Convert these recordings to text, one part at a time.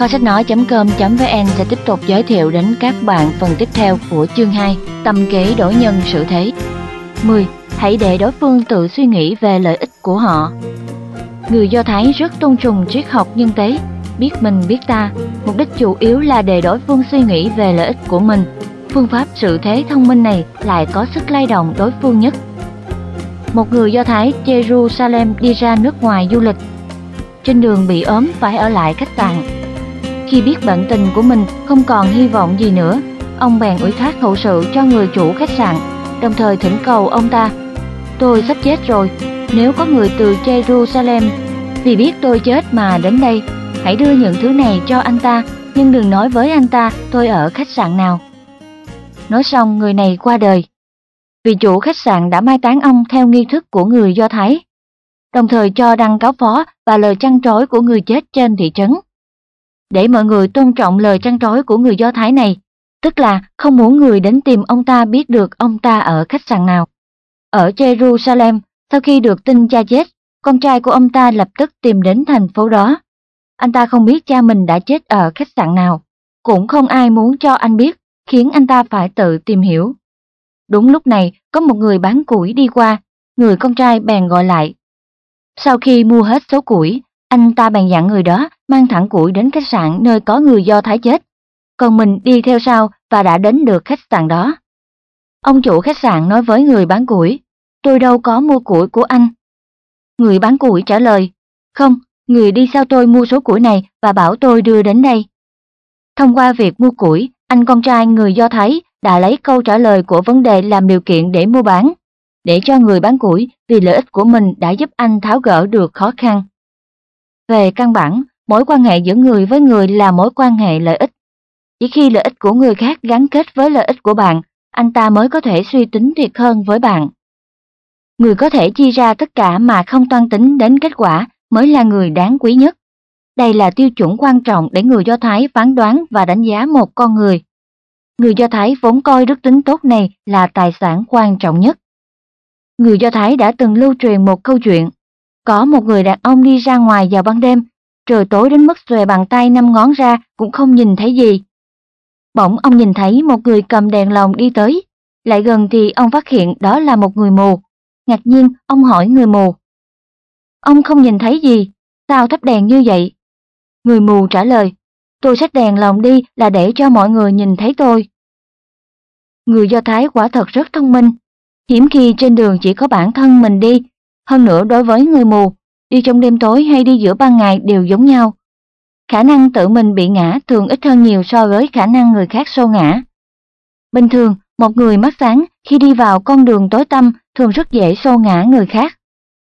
Kho sách nói.com.vn sẽ tiếp tục giới thiệu đến các bạn phần tiếp theo của chương 2 Tâm kế đổi nhân sự thế. 10. Hãy để đối phương tự suy nghĩ về lợi ích của họ. Người Do Thái rất tôn trọng triết học nhân tế. Biết mình, biết ta. Mục đích chủ yếu là để đối phương suy nghĩ về lợi ích của mình. Phương pháp sự thế thông minh này lại có sức lay động đối phương nhất. Một người Do Thái, Jerusalem, đi ra nước ngoài du lịch. Trên đường bị ốm, phải ở lại khách sạn khi biết bệnh tình của mình không còn hy vọng gì nữa, ông bèn ủy thác hậu sự cho người chủ khách sạn, đồng thời thỉnh cầu ông ta. Tôi sắp chết rồi, nếu có người từ Jerusalem vì biết tôi chết mà đến đây, hãy đưa những thứ này cho anh ta, nhưng đừng nói với anh ta tôi ở khách sạn nào. Nói xong người này qua đời. Vị chủ khách sạn đã mai táng ông theo nghi thức của người Do Thái, đồng thời cho đăng cáo phó và lời chăn trối của người chết trên thị trấn để mọi người tôn trọng lời trăn trối của người Do Thái này, tức là không muốn người đến tìm ông ta biết được ông ta ở khách sạn nào. Ở Jerusalem, sau khi được tin cha chết, con trai của ông ta lập tức tìm đến thành phố đó. Anh ta không biết cha mình đã chết ở khách sạn nào, cũng không ai muốn cho anh biết, khiến anh ta phải tự tìm hiểu. Đúng lúc này, có một người bán củi đi qua, người con trai bèn gọi lại. Sau khi mua hết số củi, anh ta bèn dặn người đó mang thẳng củi đến khách sạn nơi có người Do Thái chết, còn mình đi theo sau và đã đến được khách sạn đó. Ông chủ khách sạn nói với người bán củi, tôi đâu có mua củi của anh. Người bán củi trả lời, không, người đi sau tôi mua số củi này và bảo tôi đưa đến đây. Thông qua việc mua củi, anh con trai người Do Thái đã lấy câu trả lời của vấn đề làm điều kiện để mua bán, để cho người bán củi vì lợi ích của mình đã giúp anh tháo gỡ được khó khăn. Về căn bản, mối quan hệ giữa người với người là mối quan hệ lợi ích. Chỉ khi lợi ích của người khác gắn kết với lợi ích của bạn, anh ta mới có thể suy tính thiệt hơn với bạn. Người có thể chi ra tất cả mà không toan tính đến kết quả mới là người đáng quý nhất. Đây là tiêu chuẩn quan trọng để người Do Thái phán đoán và đánh giá một con người. Người Do Thái vốn coi đức tính tốt này là tài sản quan trọng nhất. Người Do Thái đã từng lưu truyền một câu chuyện có một người đàn ông đi ra ngoài vào ban đêm, trời tối đến mức xòe bàn tay năm ngón ra cũng không nhìn thấy gì. Bỗng ông nhìn thấy một người cầm đèn lồng đi tới, lại gần thì ông phát hiện đó là một người mù. Ngạc nhiên, ông hỏi người mù. Ông không nhìn thấy gì, sao thắp đèn như vậy? Người mù trả lời, tôi xách đèn lồng đi là để cho mọi người nhìn thấy tôi. Người Do Thái quả thật rất thông minh, hiếm khi trên đường chỉ có bản thân mình đi hơn nữa đối với người mù, đi trong đêm tối hay đi giữa ban ngày đều giống nhau. Khả năng tự mình bị ngã thường ít hơn nhiều so với khả năng người khác xô ngã. Bình thường, một người mắt sáng khi đi vào con đường tối tăm thường rất dễ xô ngã người khác.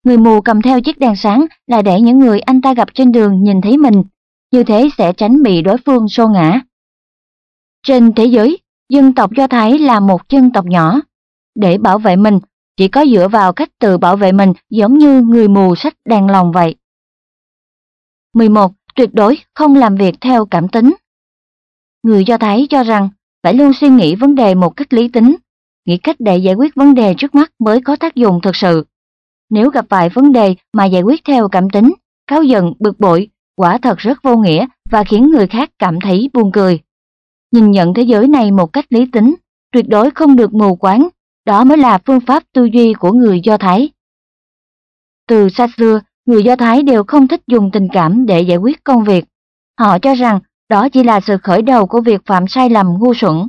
Người mù cầm theo chiếc đèn sáng là để những người anh ta gặp trên đường nhìn thấy mình, như thế sẽ tránh bị đối phương xô ngã. Trên thế giới, dân tộc Do Thái là một dân tộc nhỏ. Để bảo vệ mình, chỉ có dựa vào cách tự bảo vệ mình giống như người mù sách đèn lòng vậy. 11. Tuyệt đối không làm việc theo cảm tính. Người Do Thái cho rằng phải luôn suy nghĩ vấn đề một cách lý tính, nghĩ cách để giải quyết vấn đề trước mắt mới có tác dụng thực sự. Nếu gặp phải vấn đề mà giải quyết theo cảm tính, cáo giận, bực bội, quả thật rất vô nghĩa và khiến người khác cảm thấy buồn cười. Nhìn nhận thế giới này một cách lý tính, tuyệt đối không được mù quáng đó mới là phương pháp tư duy của người Do Thái. Từ xa xưa, người Do Thái đều không thích dùng tình cảm để giải quyết công việc. Họ cho rằng đó chỉ là sự khởi đầu của việc phạm sai lầm ngu xuẩn.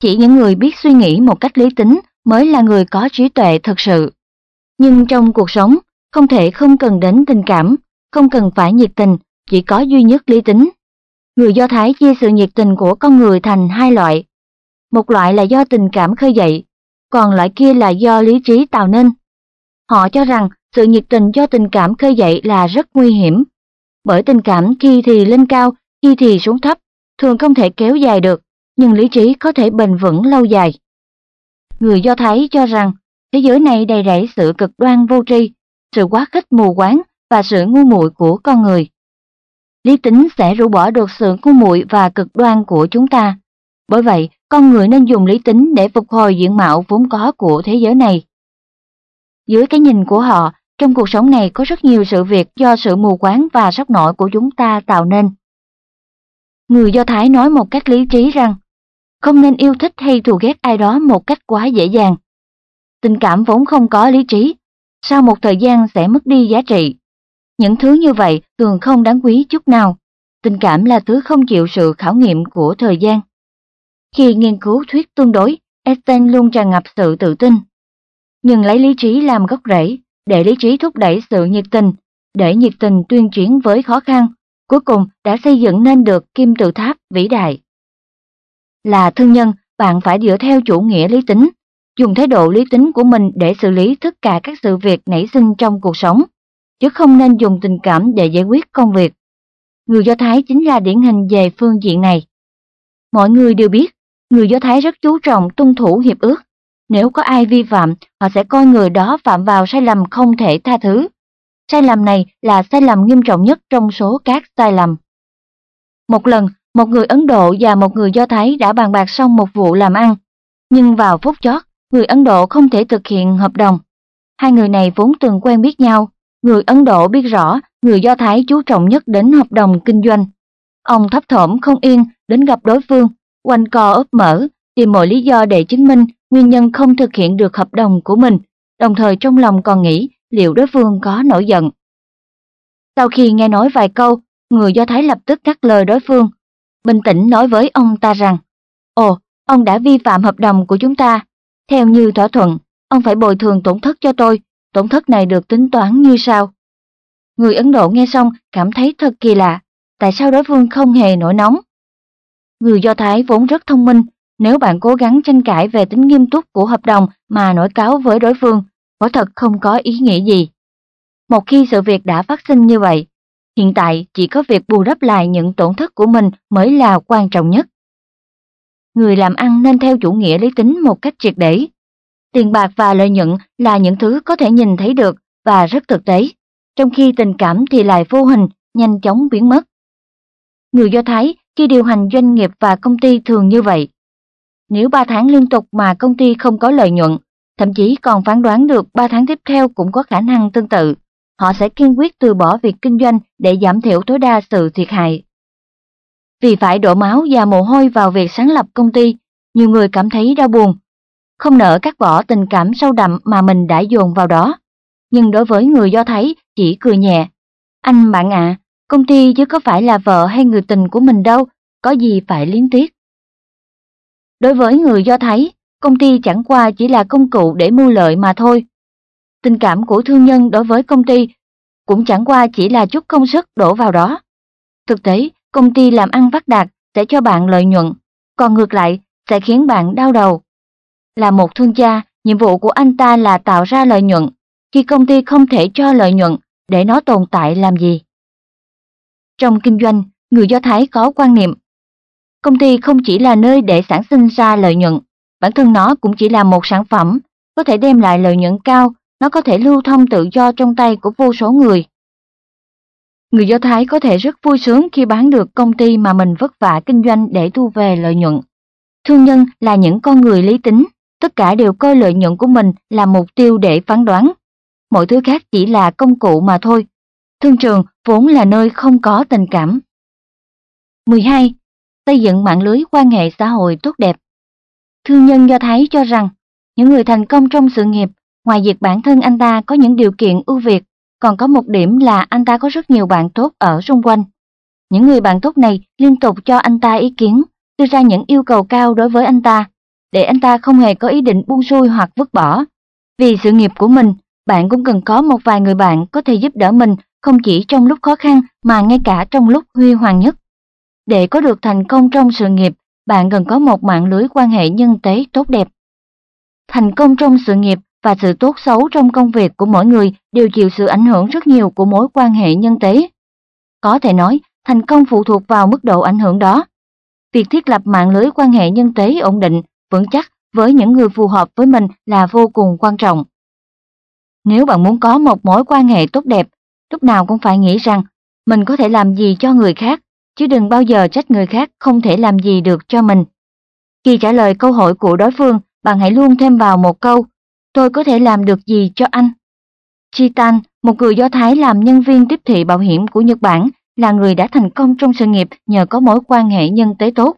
Chỉ những người biết suy nghĩ một cách lý tính mới là người có trí tuệ thực sự. Nhưng trong cuộc sống, không thể không cần đến tình cảm, không cần phải nhiệt tình, chỉ có duy nhất lý tính. Người Do Thái chia sự nhiệt tình của con người thành hai loại. Một loại là do tình cảm khơi dậy, còn loại kia là do lý trí tạo nên. Họ cho rằng sự nhiệt tình do tình cảm khơi dậy là rất nguy hiểm, bởi tình cảm khi thì lên cao, khi thì xuống thấp, thường không thể kéo dài được, nhưng lý trí có thể bền vững lâu dài. Người Do Thái cho rằng thế giới này đầy rẫy sự cực đoan vô tri, sự quá khích mù quáng và sự ngu muội của con người. Lý tính sẽ rũ bỏ được sự ngu muội và cực đoan của chúng ta. Bởi vậy, con người nên dùng lý tính để phục hồi diện mạo vốn có của thế giới này. Dưới cái nhìn của họ, trong cuộc sống này có rất nhiều sự việc do sự mù quáng và sốc nổi của chúng ta tạo nên. Người Do Thái nói một cách lý trí rằng không nên yêu thích hay thù ghét ai đó một cách quá dễ dàng. Tình cảm vốn không có lý trí, sau một thời gian sẽ mất đi giá trị. Những thứ như vậy thường không đáng quý chút nào. Tình cảm là thứ không chịu sự khảo nghiệm của thời gian. Khi nghiên cứu thuyết tương đối, Einstein luôn tràn ngập sự tự tin. Nhưng lấy lý trí làm gốc rễ, để lý trí thúc đẩy sự nhiệt tình, để nhiệt tình tuyên chuyển với khó khăn, cuối cùng đã xây dựng nên được kim tự tháp vĩ đại. Là thương nhân, bạn phải dựa theo chủ nghĩa lý tính, dùng thái độ lý tính của mình để xử lý tất cả các sự việc nảy sinh trong cuộc sống, chứ không nên dùng tình cảm để giải quyết công việc. Người Do Thái chính là điển hình về phương diện này. Mọi người đều biết, người Do Thái rất chú trọng tuân thủ hiệp ước. Nếu có ai vi phạm, họ sẽ coi người đó phạm vào sai lầm không thể tha thứ. Sai lầm này là sai lầm nghiêm trọng nhất trong số các sai lầm. Một lần, một người Ấn Độ và một người Do Thái đã bàn bạc xong một vụ làm ăn. Nhưng vào phút chót, người Ấn Độ không thể thực hiện hợp đồng. Hai người này vốn từng quen biết nhau. Người Ấn Độ biết rõ người Do Thái chú trọng nhất đến hợp đồng kinh doanh. Ông thấp thỏm không yên đến gặp đối phương, quanh co ấp mở, tìm mọi lý do để chứng minh nguyên nhân không thực hiện được hợp đồng của mình, đồng thời trong lòng còn nghĩ liệu đối phương có nổi giận. Sau khi nghe nói vài câu, người Do Thái lập tức cắt lời đối phương, bình tĩnh nói với ông ta rằng, Ồ, ông đã vi phạm hợp đồng của chúng ta. Theo như thỏa thuận, ông phải bồi thường tổn thất cho tôi, tổn thất này được tính toán như sau. Người Ấn Độ nghe xong cảm thấy thật kỳ lạ, tại sao đối phương không hề nổi nóng. Người Do Thái vốn rất thông minh, nếu bạn cố gắng tranh cãi về tính nghiêm túc của hợp đồng mà nổi cáo với đối phương, quả thật không có ý nghĩa gì. Một khi sự việc đã phát sinh như vậy, hiện tại chỉ có việc bù đắp lại những tổn thất của mình mới là quan trọng nhất. Người làm ăn nên theo chủ nghĩa lý tính một cách triệt để. Tiền bạc và lợi nhuận là những thứ có thể nhìn thấy được và rất thực tế, trong khi tình cảm thì lại vô hình, nhanh chóng biến mất. Người Do Thái khi điều hành doanh nghiệp và công ty thường như vậy. Nếu 3 tháng liên tục mà công ty không có lợi nhuận, thậm chí còn phán đoán được 3 tháng tiếp theo cũng có khả năng tương tự, họ sẽ kiên quyết từ bỏ việc kinh doanh để giảm thiểu tối đa sự thiệt hại. Vì phải đổ máu và mồ hôi vào việc sáng lập công ty, nhiều người cảm thấy đau buồn, không nỡ cắt bỏ tình cảm sâu đậm mà mình đã dồn vào đó. Nhưng đối với người Do Thái chỉ cười nhẹ. Anh bạn ạ, công ty chứ có phải là vợ hay người tình của mình đâu, có gì phải liến tiếc. Đối với người Do Thái, công ty chẳng qua chỉ là công cụ để mưu lợi mà thôi. Tình cảm của thương nhân đối với công ty cũng chẳng qua chỉ là chút công sức đổ vào đó. Thực tế, công ty làm ăn phát đạt sẽ cho bạn lợi nhuận, còn ngược lại sẽ khiến bạn đau đầu. Là một thương gia, nhiệm vụ của anh ta là tạo ra lợi nhuận. Khi công ty không thể cho lợi nhuận, để nó tồn tại làm gì? Trong kinh doanh, người Do Thái có quan niệm. Công ty không chỉ là nơi để sản sinh ra lợi nhuận, bản thân nó cũng chỉ là một sản phẩm, có thể đem lại lợi nhuận cao, nó có thể lưu thông tự do trong tay của vô số người. Người Do Thái có thể rất vui sướng khi bán được công ty mà mình vất vả kinh doanh để thu về lợi nhuận. Thương nhân là những con người lý tính, tất cả đều coi lợi nhuận của mình là mục tiêu để phán đoán. Mọi thứ khác chỉ là công cụ mà thôi. Thương trường vốn là nơi không có tình cảm. 12. Xây dựng mạng lưới quan hệ xã hội tốt đẹp Thương nhân Do Thái cho rằng, những người thành công trong sự nghiệp, ngoài việc bản thân anh ta có những điều kiện ưu việt, còn có một điểm là anh ta có rất nhiều bạn tốt ở xung quanh. Những người bạn tốt này liên tục cho anh ta ý kiến, đưa ra những yêu cầu cao đối với anh ta, để anh ta không hề có ý định buông xuôi hoặc vứt bỏ. Vì sự nghiệp của mình, bạn cũng cần có một vài người bạn có thể giúp đỡ mình không chỉ trong lúc khó khăn mà ngay cả trong lúc huy hoàng nhất. Để có được thành công trong sự nghiệp, bạn cần có một mạng lưới quan hệ nhân tế tốt đẹp. Thành công trong sự nghiệp và sự tốt xấu trong công việc của mỗi người đều chịu sự ảnh hưởng rất nhiều của mối quan hệ nhân tế. Có thể nói, thành công phụ thuộc vào mức độ ảnh hưởng đó. Việc thiết lập mạng lưới quan hệ nhân tế ổn định, vững chắc với những người phù hợp với mình là vô cùng quan trọng. Nếu bạn muốn có một mối quan hệ tốt đẹp, lúc nào cũng phải nghĩ rằng mình có thể làm gì cho người khác, chứ đừng bao giờ trách người khác không thể làm gì được cho mình. Khi trả lời câu hỏi của đối phương, bạn hãy luôn thêm vào một câu, tôi có thể làm được gì cho anh? Chitan, một người Do Thái làm nhân viên tiếp thị bảo hiểm của Nhật Bản, là người đã thành công trong sự nghiệp nhờ có mối quan hệ nhân tế tốt.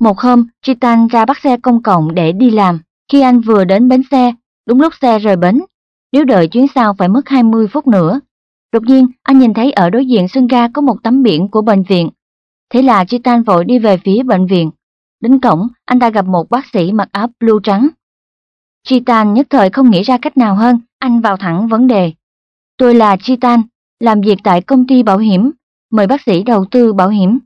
Một hôm, Chitan ra bắt xe công cộng để đi làm. Khi anh vừa đến bến xe, đúng lúc xe rời bến, nếu đợi chuyến sau phải mất 20 phút nữa. Đột nhiên, anh nhìn thấy ở đối diện sân ga có một tấm biển của bệnh viện. Thế là Chitan vội đi về phía bệnh viện. Đến cổng, anh ta gặp một bác sĩ mặc áo blue trắng. Chitan nhất thời không nghĩ ra cách nào hơn, anh vào thẳng vấn đề. Tôi là Chitan, làm việc tại công ty bảo hiểm, mời bác sĩ đầu tư bảo hiểm.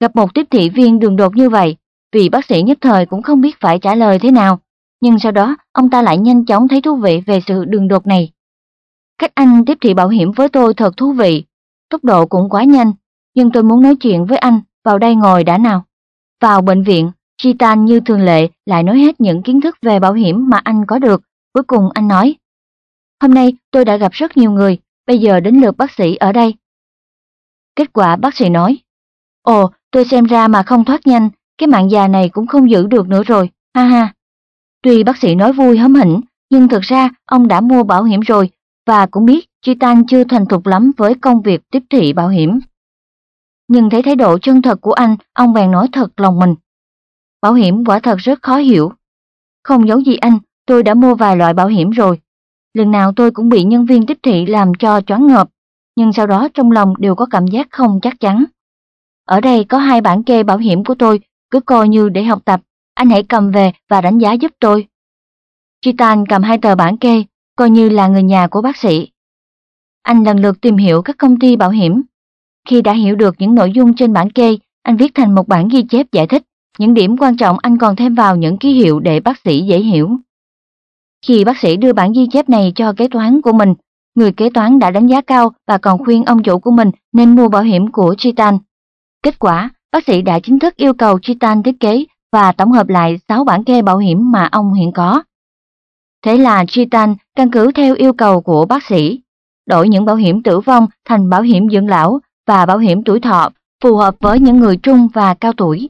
Gặp một tiếp thị viên đường đột như vậy, vì bác sĩ nhất thời cũng không biết phải trả lời thế nào, nhưng sau đó ông ta lại nhanh chóng thấy thú vị về sự đường đột này. Cách anh tiếp thị bảo hiểm với tôi thật thú vị, tốc độ cũng quá nhanh, nhưng tôi muốn nói chuyện với anh, vào đây ngồi đã nào. Vào bệnh viện, Chitan như thường lệ lại nói hết những kiến thức về bảo hiểm mà anh có được. Cuối cùng anh nói, hôm nay tôi đã gặp rất nhiều người, bây giờ đến lượt bác sĩ ở đây. Kết quả bác sĩ nói, ồ, tôi xem ra mà không thoát nhanh, cái mạng già này cũng không giữ được nữa rồi, ha ha. Tuy bác sĩ nói vui hóm hỉnh, nhưng thực ra ông đã mua bảo hiểm rồi và cũng biết Chitan chưa thành thục lắm với công việc tiếp thị bảo hiểm. Nhưng thấy thái độ chân thật của anh, ông bèn nói thật lòng mình. Bảo hiểm quả thật rất khó hiểu. Không giấu gì anh, tôi đã mua vài loại bảo hiểm rồi. Lần nào tôi cũng bị nhân viên tiếp thị làm cho choáng ngợp, nhưng sau đó trong lòng đều có cảm giác không chắc chắn. Ở đây có hai bản kê bảo hiểm của tôi, cứ coi như để học tập, anh hãy cầm về và đánh giá giúp tôi. Chitan cầm hai tờ bản kê, coi như là người nhà của bác sĩ. Anh lần lượt tìm hiểu các công ty bảo hiểm. Khi đã hiểu được những nội dung trên bản kê, anh viết thành một bản ghi chép giải thích. Những điểm quan trọng anh còn thêm vào những ký hiệu để bác sĩ dễ hiểu. Khi bác sĩ đưa bản ghi chép này cho kế toán của mình, người kế toán đã đánh giá cao và còn khuyên ông chủ của mình nên mua bảo hiểm của Chitan. Kết quả, bác sĩ đã chính thức yêu cầu Chitan thiết kế và tổng hợp lại 6 bản kê bảo hiểm mà ông hiện có. Thế là Chitan căn cứ theo yêu cầu của bác sĩ, đổi những bảo hiểm tử vong thành bảo hiểm dưỡng lão và bảo hiểm tuổi thọ phù hợp với những người trung và cao tuổi.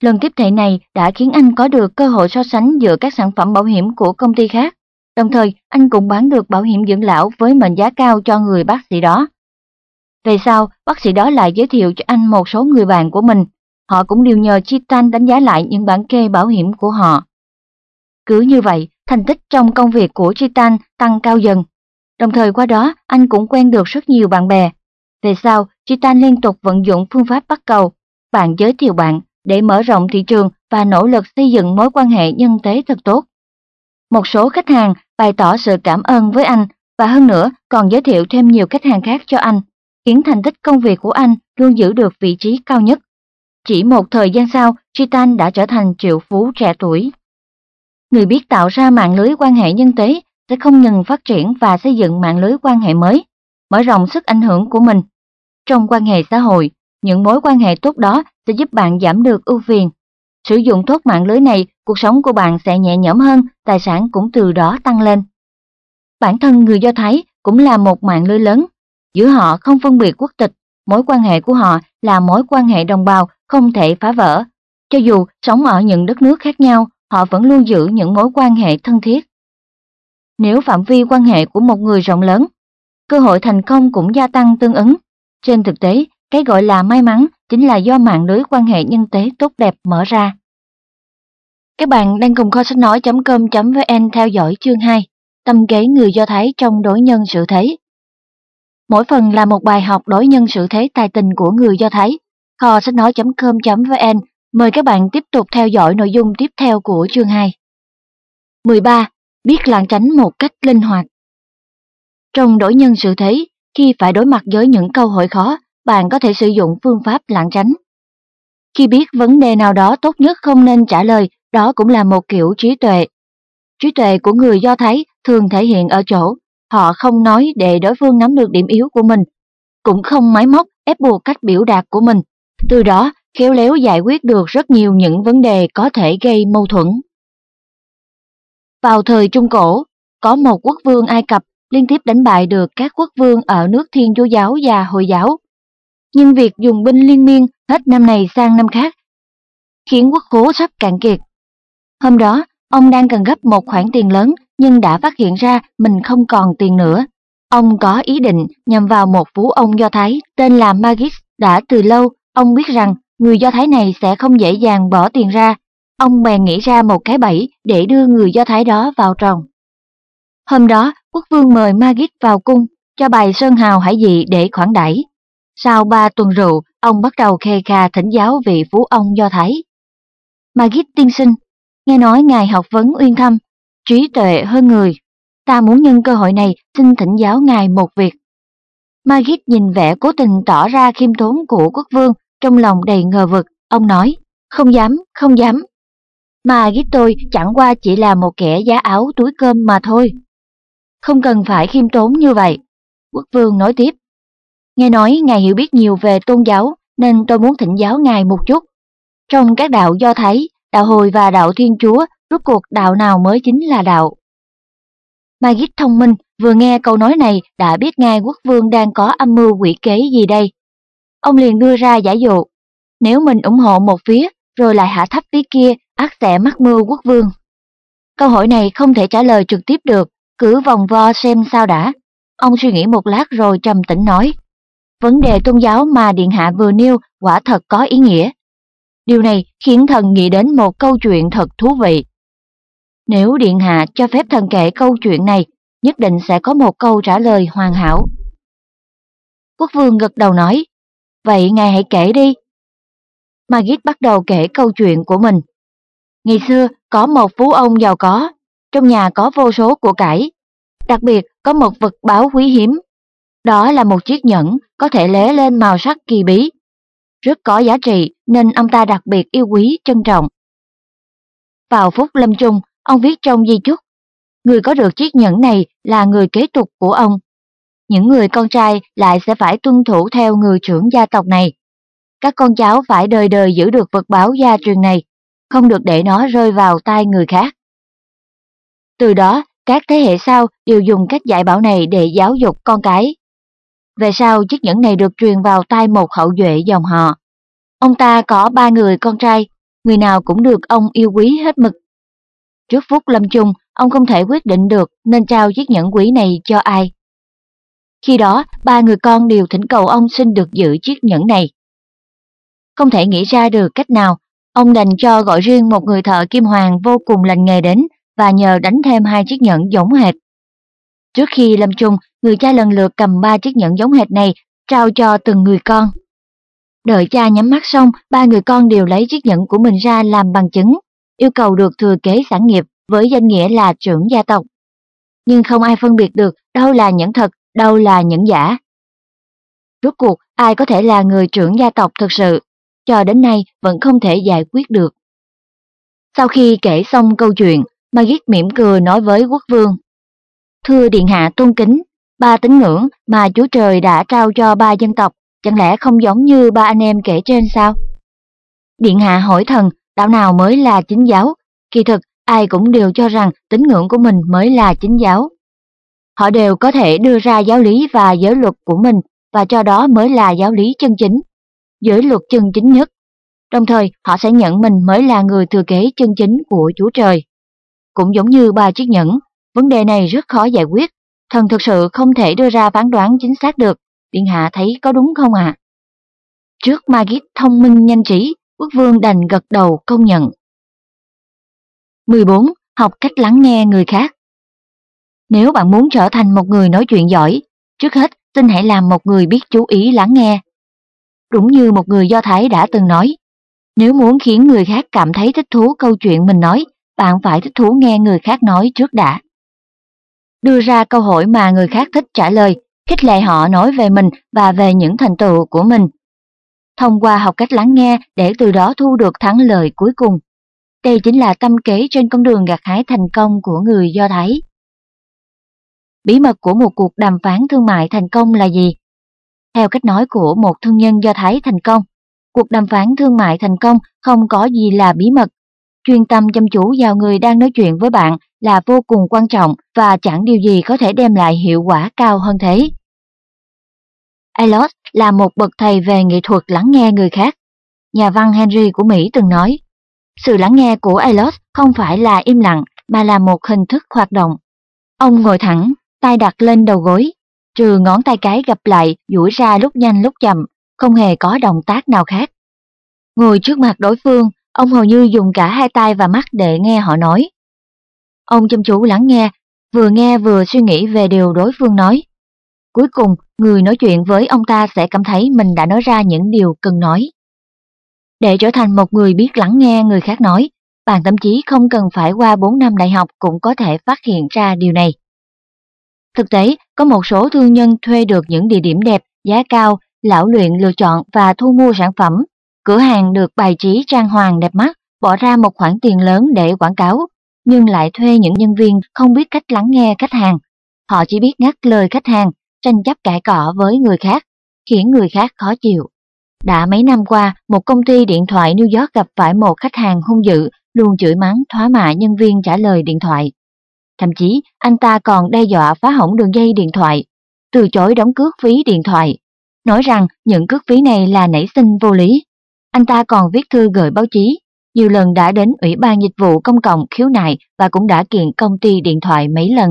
Lần tiếp thị này đã khiến anh có được cơ hội so sánh giữa các sản phẩm bảo hiểm của công ty khác. Đồng thời, anh cũng bán được bảo hiểm dưỡng lão với mệnh giá cao cho người bác sĩ đó. Về sau, bác sĩ đó lại giới thiệu cho anh một số người bạn của mình. Họ cũng đều nhờ Chitan đánh giá lại những bản kê bảo hiểm của họ. Cứ như vậy, thành tích trong công việc của Chitan tăng cao dần. Đồng thời qua đó, anh cũng quen được rất nhiều bạn bè. Về sau, Chitan liên tục vận dụng phương pháp bắt cầu, bạn giới thiệu bạn để mở rộng thị trường và nỗ lực xây dựng mối quan hệ nhân tế thật tốt. Một số khách hàng bày tỏ sự cảm ơn với anh và hơn nữa còn giới thiệu thêm nhiều khách hàng khác cho anh, khiến thành tích công việc của anh luôn giữ được vị trí cao nhất. Chỉ một thời gian sau, Chitan đã trở thành triệu phú trẻ tuổi. Người biết tạo ra mạng lưới quan hệ nhân tế sẽ không ngừng phát triển và xây dựng mạng lưới quan hệ mới, mở rộng sức ảnh hưởng của mình. Trong quan hệ xã hội, những mối quan hệ tốt đó sẽ giúp bạn giảm được ưu phiền. Sử dụng tốt mạng lưới này, cuộc sống của bạn sẽ nhẹ nhõm hơn, tài sản cũng từ đó tăng lên. Bản thân người Do Thái cũng là một mạng lưới lớn. Giữa họ không phân biệt quốc tịch, mối quan hệ của họ là mối quan hệ đồng bào không thể phá vỡ. Cho dù sống ở những đất nước khác nhau, họ vẫn luôn giữ những mối quan hệ thân thiết. Nếu phạm vi quan hệ của một người rộng lớn, cơ hội thành công cũng gia tăng tương ứng. Trên thực tế, cái gọi là may mắn chính là do mạng lưới quan hệ nhân tế tốt đẹp mở ra. Các bạn đang cùng kho sách nói.com.vn theo dõi chương 2, tâm kế người Do Thái trong đối nhân sự thế. Mỗi phần là một bài học đối nhân sự thế tài tình của người Do Thái. Kho sách nói.com.vn mời các bạn tiếp tục theo dõi nội dung tiếp theo của chương 2. 13. Biết lảng tránh một cách linh hoạt Trong đối nhân sự thế, khi phải đối mặt với những câu hỏi khó, bạn có thể sử dụng phương pháp lảng tránh. Khi biết vấn đề nào đó tốt nhất không nên trả lời, đó cũng là một kiểu trí tuệ. Trí tuệ của người Do Thái thường thể hiện ở chỗ, họ không nói để đối phương nắm được điểm yếu của mình, cũng không máy móc ép buộc cách biểu đạt của mình. Từ đó, khéo léo giải quyết được rất nhiều những vấn đề có thể gây mâu thuẫn. Vào thời Trung Cổ, có một quốc vương Ai Cập liên tiếp đánh bại được các quốc vương ở nước Thiên Chúa Giáo và Hồi Giáo nhưng việc dùng binh liên miên hết năm này sang năm khác khiến quốc khố sắp cạn kiệt. Hôm đó, ông đang cần gấp một khoản tiền lớn nhưng đã phát hiện ra mình không còn tiền nữa. Ông có ý định nhằm vào một phú ông Do Thái tên là Magis đã từ lâu ông biết rằng người Do Thái này sẽ không dễ dàng bỏ tiền ra. Ông bèn nghĩ ra một cái bẫy để đưa người Do Thái đó vào tròn. Hôm đó, quốc vương mời Magis vào cung, cho bài sơn hào hải dị để khoản đẩy. Sau ba tuần rượu, ông bắt đầu khê kha thỉnh giáo vị phú ông Do Thái. Magis tiên sinh, nghe nói ngài học vấn uyên thâm, trí tuệ hơn người. Ta muốn nhân cơ hội này xin thỉnh giáo ngài một việc. Magis nhìn vẻ cố tình tỏ ra khiêm tốn của quốc vương, trong lòng đầy ngờ vực, ông nói, không dám, không dám. mà Magis tôi chẳng qua chỉ là một kẻ giá áo túi cơm mà thôi. Không cần phải khiêm tốn như vậy. Quốc vương nói tiếp, nghe nói ngài hiểu biết nhiều về tôn giáo nên tôi muốn thỉnh giáo ngài một chút. Trong các đạo Do Thái, đạo Hồi và đạo Thiên Chúa, rốt cuộc đạo nào mới chính là đạo? Magit thông minh vừa nghe câu nói này đã biết ngài quốc vương đang có âm mưu quỷ kế gì đây. Ông liền đưa ra giả dụ, nếu mình ủng hộ một phía rồi lại hạ thấp phía kia, ác sẽ mắc mưu quốc vương. Câu hỏi này không thể trả lời trực tiếp được, cứ vòng vo xem sao đã. Ông suy nghĩ một lát rồi trầm tĩnh nói, vấn đề tôn giáo mà Điện Hạ vừa nêu quả thật có ý nghĩa. Điều này khiến thần nghĩ đến một câu chuyện thật thú vị. Nếu Điện Hạ cho phép thần kể câu chuyện này, nhất định sẽ có một câu trả lời hoàn hảo. Quốc vương gật đầu nói, vậy ngài hãy kể đi. Magit bắt đầu kể câu chuyện của mình. Ngày xưa có một phú ông giàu có, trong nhà có vô số của cải, đặc biệt có một vật báo quý hiếm. Đó là một chiếc nhẫn có thể lé lên màu sắc kỳ bí. Rất có giá trị nên ông ta đặc biệt yêu quý, trân trọng. Vào phút lâm chung, ông viết trong di chúc, người có được chiếc nhẫn này là người kế tục của ông. Những người con trai lại sẽ phải tuân thủ theo người trưởng gia tộc này. Các con cháu phải đời đời giữ được vật báo gia truyền này, không được để nó rơi vào tay người khác. Từ đó, các thế hệ sau đều dùng cách dạy bảo này để giáo dục con cái. Về sau, chiếc nhẫn này được truyền vào tay một hậu duệ dòng họ. Ông ta có ba người con trai, người nào cũng được ông yêu quý hết mực. Trước phút lâm chung, ông không thể quyết định được nên trao chiếc nhẫn quý này cho ai. Khi đó, ba người con đều thỉnh cầu ông xin được giữ chiếc nhẫn này. Không thể nghĩ ra được cách nào, ông đành cho gọi riêng một người thợ kim hoàng vô cùng lành nghề đến và nhờ đánh thêm hai chiếc nhẫn giống hệt. Trước khi lâm chung, người cha lần lượt cầm ba chiếc nhẫn giống hệt này trao cho từng người con. Đợi cha nhắm mắt xong, ba người con đều lấy chiếc nhẫn của mình ra làm bằng chứng, yêu cầu được thừa kế sản nghiệp với danh nghĩa là trưởng gia tộc. Nhưng không ai phân biệt được đâu là nhẫn thật, đâu là nhẫn giả. Rốt cuộc, ai có thể là người trưởng gia tộc thực sự, cho đến nay vẫn không thể giải quyết được. Sau khi kể xong câu chuyện, Magit mỉm cười nói với quốc vương. Thưa Điện Hạ tôn kính, ba tín ngưỡng mà Chúa Trời đã trao cho ba dân tộc, chẳng lẽ không giống như ba anh em kể trên sao? Điện Hạ hỏi thần, đạo nào mới là chính giáo? Kỳ thực, ai cũng đều cho rằng tín ngưỡng của mình mới là chính giáo. Họ đều có thể đưa ra giáo lý và giới luật của mình và cho đó mới là giáo lý chân chính, giới luật chân chính nhất. Đồng thời, họ sẽ nhận mình mới là người thừa kế chân chính của Chúa Trời. Cũng giống như ba chiếc nhẫn, vấn đề này rất khó giải quyết. Thần thực sự không thể đưa ra phán đoán chính xác được. Điện hạ thấy có đúng không ạ? À? Trước Magit thông minh nhanh trí, quốc vương đành gật đầu công nhận. 14. Học cách lắng nghe người khác nếu bạn muốn trở thành một người nói chuyện giỏi, trước hết xin hãy làm một người biết chú ý lắng nghe. Đúng như một người Do Thái đã từng nói, nếu muốn khiến người khác cảm thấy thích thú câu chuyện mình nói, bạn phải thích thú nghe người khác nói trước đã. Đưa ra câu hỏi mà người khác thích trả lời, khích lệ họ nói về mình và về những thành tựu của mình. Thông qua học cách lắng nghe để từ đó thu được thắng lợi cuối cùng. Đây chính là tâm kế trên con đường gặt hái thành công của người Do Thái. Bí mật của một cuộc đàm phán thương mại thành công là gì? Theo cách nói của một thương nhân Do Thái thành công, cuộc đàm phán thương mại thành công không có gì là bí mật chuyên tâm chăm chú vào người đang nói chuyện với bạn là vô cùng quan trọng và chẳng điều gì có thể đem lại hiệu quả cao hơn thế. Elot là một bậc thầy về nghệ thuật lắng nghe người khác. Nhà văn Henry của Mỹ từng nói, sự lắng nghe của Elot không phải là im lặng mà là một hình thức hoạt động. Ông ngồi thẳng, tay đặt lên đầu gối, trừ ngón tay cái gặp lại, duỗi ra lúc nhanh lúc chậm, không hề có động tác nào khác. Ngồi trước mặt đối phương, ông hầu như dùng cả hai tay và mắt để nghe họ nói. Ông chăm chú lắng nghe, vừa nghe vừa suy nghĩ về điều đối phương nói. Cuối cùng, người nói chuyện với ông ta sẽ cảm thấy mình đã nói ra những điều cần nói. Để trở thành một người biết lắng nghe người khác nói, bạn thậm chí không cần phải qua 4 năm đại học cũng có thể phát hiện ra điều này. Thực tế, có một số thương nhân thuê được những địa điểm đẹp, giá cao, lão luyện lựa chọn và thu mua sản phẩm. Cửa hàng được bài trí trang hoàng đẹp mắt, bỏ ra một khoản tiền lớn để quảng cáo, nhưng lại thuê những nhân viên không biết cách lắng nghe khách hàng. Họ chỉ biết ngắt lời khách hàng, tranh chấp cãi cọ với người khác, khiến người khác khó chịu. Đã mấy năm qua, một công ty điện thoại New York gặp phải một khách hàng hung dữ, luôn chửi mắng thoá mạ nhân viên trả lời điện thoại. Thậm chí, anh ta còn đe dọa phá hỏng đường dây điện thoại, từ chối đóng cước phí điện thoại, nói rằng những cước phí này là nảy sinh vô lý. Anh ta còn viết thư gửi báo chí, nhiều lần đã đến Ủy ban Dịch vụ Công cộng khiếu nại và cũng đã kiện công ty điện thoại mấy lần.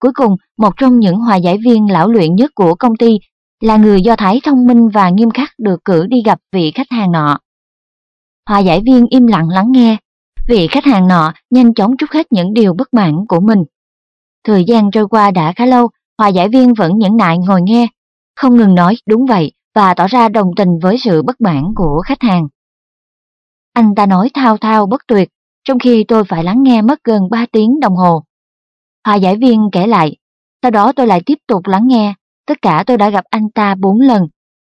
Cuối cùng, một trong những hòa giải viên lão luyện nhất của công ty là người Do Thái thông minh và nghiêm khắc được cử đi gặp vị khách hàng nọ. Hòa giải viên im lặng lắng nghe, vị khách hàng nọ nhanh chóng trút hết những điều bất mãn của mình. Thời gian trôi qua đã khá lâu, hòa giải viên vẫn nhẫn nại ngồi nghe, không ngừng nói đúng vậy và tỏ ra đồng tình với sự bất mãn của khách hàng. Anh ta nói thao thao bất tuyệt, trong khi tôi phải lắng nghe mất gần 3 tiếng đồng hồ. Hòa giải viên kể lại, sau đó tôi lại tiếp tục lắng nghe, tất cả tôi đã gặp anh ta 4 lần.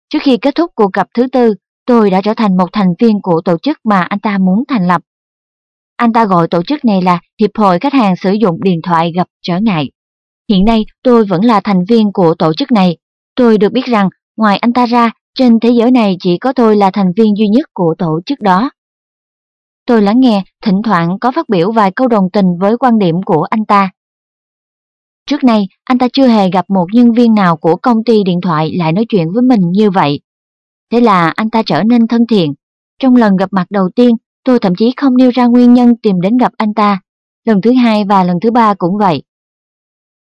Trước khi kết thúc cuộc gặp thứ tư, tôi đã trở thành một thành viên của tổ chức mà anh ta muốn thành lập. Anh ta gọi tổ chức này là Hiệp hội Khách hàng sử dụng điện thoại gặp trở ngại. Hiện nay tôi vẫn là thành viên của tổ chức này. Tôi được biết rằng ngoài anh ta ra, trên thế giới này chỉ có tôi là thành viên duy nhất của tổ chức đó. Tôi lắng nghe, thỉnh thoảng có phát biểu vài câu đồng tình với quan điểm của anh ta. Trước nay, anh ta chưa hề gặp một nhân viên nào của công ty điện thoại lại nói chuyện với mình như vậy. Thế là anh ta trở nên thân thiện. Trong lần gặp mặt đầu tiên, tôi thậm chí không nêu ra nguyên nhân tìm đến gặp anh ta. Lần thứ hai và lần thứ ba cũng vậy.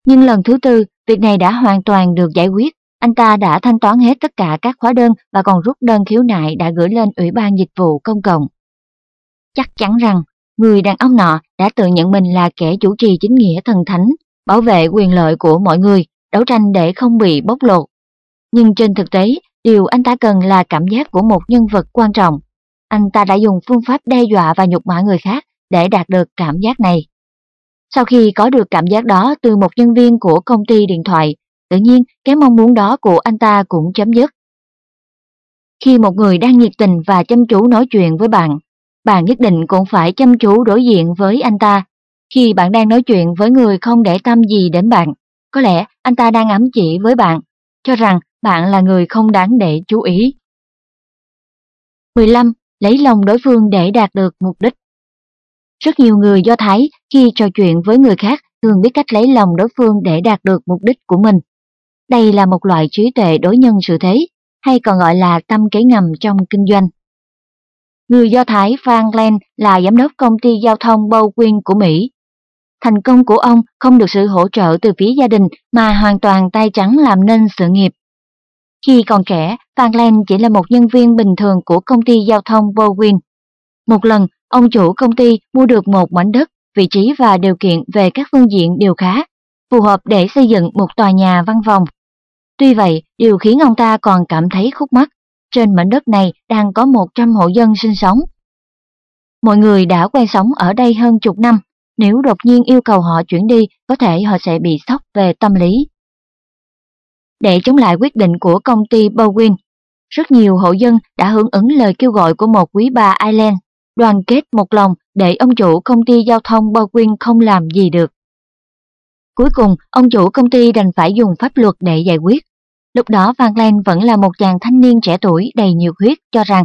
Nhưng lần thứ tư, việc này đã hoàn toàn được giải quyết. Anh ta đã thanh toán hết tất cả các khóa đơn và còn rút đơn khiếu nại đã gửi lên Ủy ban Dịch vụ Công cộng. Chắc chắn rằng, người đàn ông nọ đã tự nhận mình là kẻ chủ trì chính nghĩa thần thánh, bảo vệ quyền lợi của mọi người, đấu tranh để không bị bóc lột. Nhưng trên thực tế, điều anh ta cần là cảm giác của một nhân vật quan trọng. Anh ta đã dùng phương pháp đe dọa và nhục mạ người khác để đạt được cảm giác này. Sau khi có được cảm giác đó từ một nhân viên của công ty điện thoại, tự nhiên cái mong muốn đó của anh ta cũng chấm dứt. Khi một người đang nhiệt tình và chăm chú nói chuyện với bạn, bạn nhất định cũng phải chăm chú đối diện với anh ta. Khi bạn đang nói chuyện với người không để tâm gì đến bạn, có lẽ anh ta đang ám chỉ với bạn, cho rằng bạn là người không đáng để chú ý. 15. Lấy lòng đối phương để đạt được mục đích Rất nhiều người Do Thái khi trò chuyện với người khác thường biết cách lấy lòng đối phương để đạt được mục đích của mình. Đây là một loại trí tuệ đối nhân sự thế, hay còn gọi là tâm kế ngầm trong kinh doanh. Người Do Thái Franklin là giám đốc công ty giao thông Bowen của Mỹ. Thành công của ông không được sự hỗ trợ từ phía gia đình mà hoàn toàn tay trắng làm nên sự nghiệp. Khi còn trẻ, Franklin chỉ là một nhân viên bình thường của công ty giao thông Bowen. Một lần, ông chủ công ty mua được một mảnh đất, vị trí và điều kiện về các phương diện đều khá, phù hợp để xây dựng một tòa nhà văn phòng. Tuy vậy, điều khiến ông ta còn cảm thấy khúc mắc trên mảnh đất này đang có 100 hộ dân sinh sống. Mọi người đã quen sống ở đây hơn chục năm, nếu đột nhiên yêu cầu họ chuyển đi, có thể họ sẽ bị sốc về tâm lý. Để chống lại quyết định của công ty Bowen, rất nhiều hộ dân đã hưởng ứng lời kêu gọi của một quý bà Ireland, đoàn kết một lòng để ông chủ công ty giao thông Bowen không làm gì được. Cuối cùng, ông chủ công ty đành phải dùng pháp luật để giải quyết. Lúc đó Van Glen vẫn là một chàng thanh niên trẻ tuổi đầy nhiều huyết cho rằng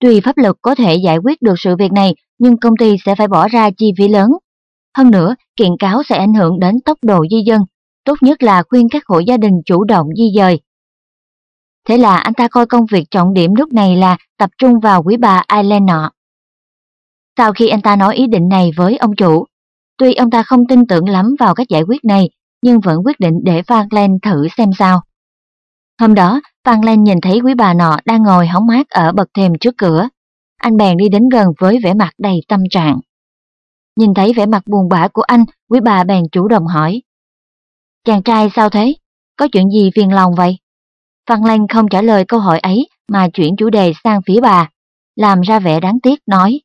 tuy pháp luật có thể giải quyết được sự việc này nhưng công ty sẽ phải bỏ ra chi phí lớn. Hơn nữa, kiện cáo sẽ ảnh hưởng đến tốc độ di dân, tốt nhất là khuyên các hộ gia đình chủ động di dời. Thế là anh ta coi công việc trọng điểm lúc này là tập trung vào quý bà Ireland nọ. Sau khi anh ta nói ý định này với ông chủ, tuy ông ta không tin tưởng lắm vào cách giải quyết này, nhưng vẫn quyết định để Van Len thử xem sao. Hôm đó, Van Len nhìn thấy quý bà nọ đang ngồi hóng mát ở bậc thềm trước cửa. Anh bèn đi đến gần với vẻ mặt đầy tâm trạng. Nhìn thấy vẻ mặt buồn bã của anh, quý bà bèn chủ động hỏi. Chàng trai sao thế? Có chuyện gì phiền lòng vậy? Phan Lan không trả lời câu hỏi ấy mà chuyển chủ đề sang phía bà, làm ra vẻ đáng tiếc nói.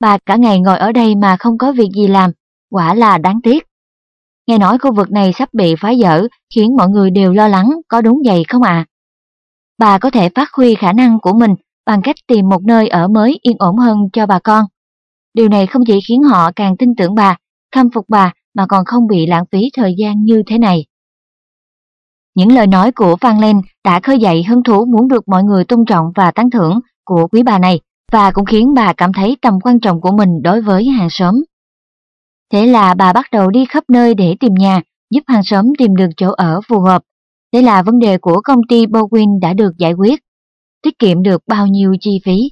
Bà cả ngày ngồi ở đây mà không có việc gì làm, quả là đáng tiếc. Nghe nói khu vực này sắp bị phá dỡ khiến mọi người đều lo lắng có đúng vậy không ạ? À? Bà có thể phát huy khả năng của mình bằng cách tìm một nơi ở mới yên ổn hơn cho bà con. Điều này không chỉ khiến họ càng tin tưởng bà, khâm phục bà mà còn không bị lãng phí thời gian như thế này. Những lời nói của Phan Lên đã khơi dậy hứng thú muốn được mọi người tôn trọng và tán thưởng của quý bà này và cũng khiến bà cảm thấy tầm quan trọng của mình đối với hàng xóm. Thế là bà bắt đầu đi khắp nơi để tìm nhà, giúp hàng xóm tìm được chỗ ở phù hợp. Thế là vấn đề của công ty Bowen đã được giải quyết. Tiết kiệm được bao nhiêu chi phí.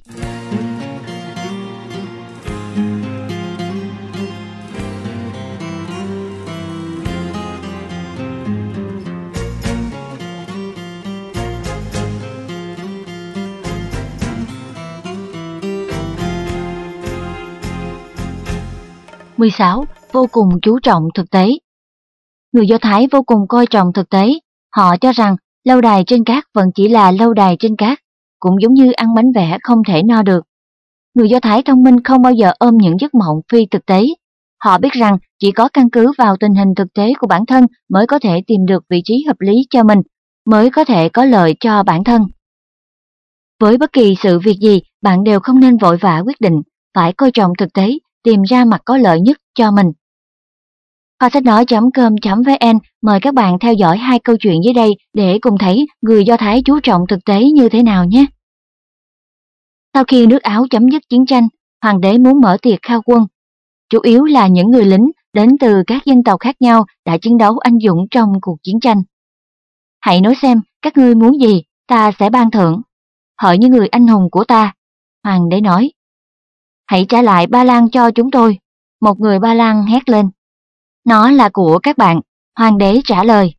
16. Vô cùng chú trọng thực tế Người Do Thái vô cùng coi trọng thực tế, họ cho rằng lâu đài trên cát vẫn chỉ là lâu đài trên cát, cũng giống như ăn bánh vẽ không thể no được. Người Do Thái thông minh không bao giờ ôm những giấc mộng phi thực tế. Họ biết rằng chỉ có căn cứ vào tình hình thực tế của bản thân mới có thể tìm được vị trí hợp lý cho mình, mới có thể có lợi cho bản thân. Với bất kỳ sự việc gì, bạn đều không nên vội vã quyết định, phải coi trọng thực tế tìm ra mặt có lợi nhất cho mình. Kho sách nói.com.vn mời các bạn theo dõi hai câu chuyện dưới đây để cùng thấy người Do Thái chú trọng thực tế như thế nào nhé. Sau khi nước Áo chấm dứt chiến tranh, hoàng đế muốn mở tiệc khao quân. Chủ yếu là những người lính đến từ các dân tộc khác nhau đã chiến đấu anh dũng trong cuộc chiến tranh. Hãy nói xem các ngươi muốn gì, ta sẽ ban thưởng. Hỡi những người anh hùng của ta, hoàng đế nói. Hãy trả lại ba lan cho chúng tôi. Một người ba lan hét lên. Nó là của các bạn, hoàng đế trả lời.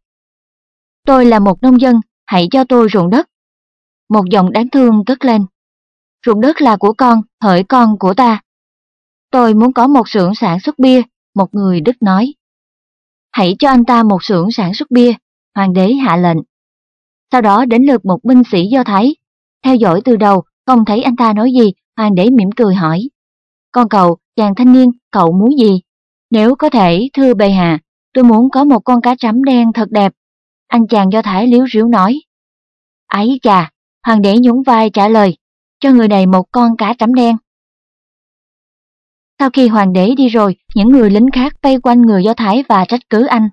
Tôi là một nông dân, hãy cho tôi ruộng đất. Một giọng đáng thương cất lên. Ruộng đất là của con, hỡi con của ta. Tôi muốn có một xưởng sản xuất bia, một người Đức nói. Hãy cho anh ta một xưởng sản xuất bia, hoàng đế hạ lệnh. Sau đó đến lượt một binh sĩ Do Thái. Theo dõi từ đầu, không thấy anh ta nói gì, hoàng đế mỉm cười hỏi. Con cậu, chàng thanh niên, cậu muốn gì? Nếu có thể, thưa bệ hạ, tôi muốn có một con cá trắm đen thật đẹp. Anh chàng do thái liếu riếu nói. Ấy chà, hoàng đế nhún vai trả lời, cho người này một con cá trắm đen. Sau khi hoàng đế đi rồi, những người lính khác vây quanh người Do Thái và trách cứ anh.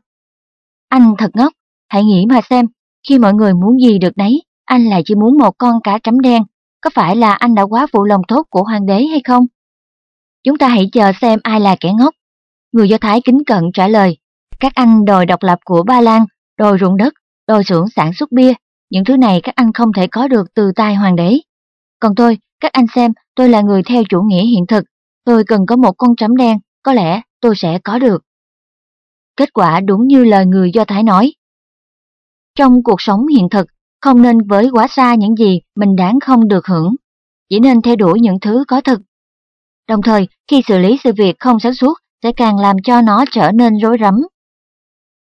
Anh thật ngốc, hãy nghĩ mà xem, khi mọi người muốn gì được đấy anh lại chỉ muốn một con cá trắm đen, có phải là anh đã quá phụ lòng tốt của hoàng đế hay không? Chúng ta hãy chờ xem ai là kẻ ngốc. Người Do Thái kính cận trả lời, các anh đòi độc lập của Ba Lan, đòi ruộng đất, đòi xưởng sản xuất bia, những thứ này các anh không thể có được từ tay hoàng đế. Còn tôi, các anh xem, tôi là người theo chủ nghĩa hiện thực, tôi cần có một con trắm đen, có lẽ tôi sẽ có được. Kết quả đúng như lời người Do Thái nói. Trong cuộc sống hiện thực, không nên với quá xa những gì mình đáng không được hưởng, chỉ nên theo đuổi những thứ có thực Đồng thời, khi xử lý sự việc không sáng suốt sẽ càng làm cho nó trở nên rối rắm.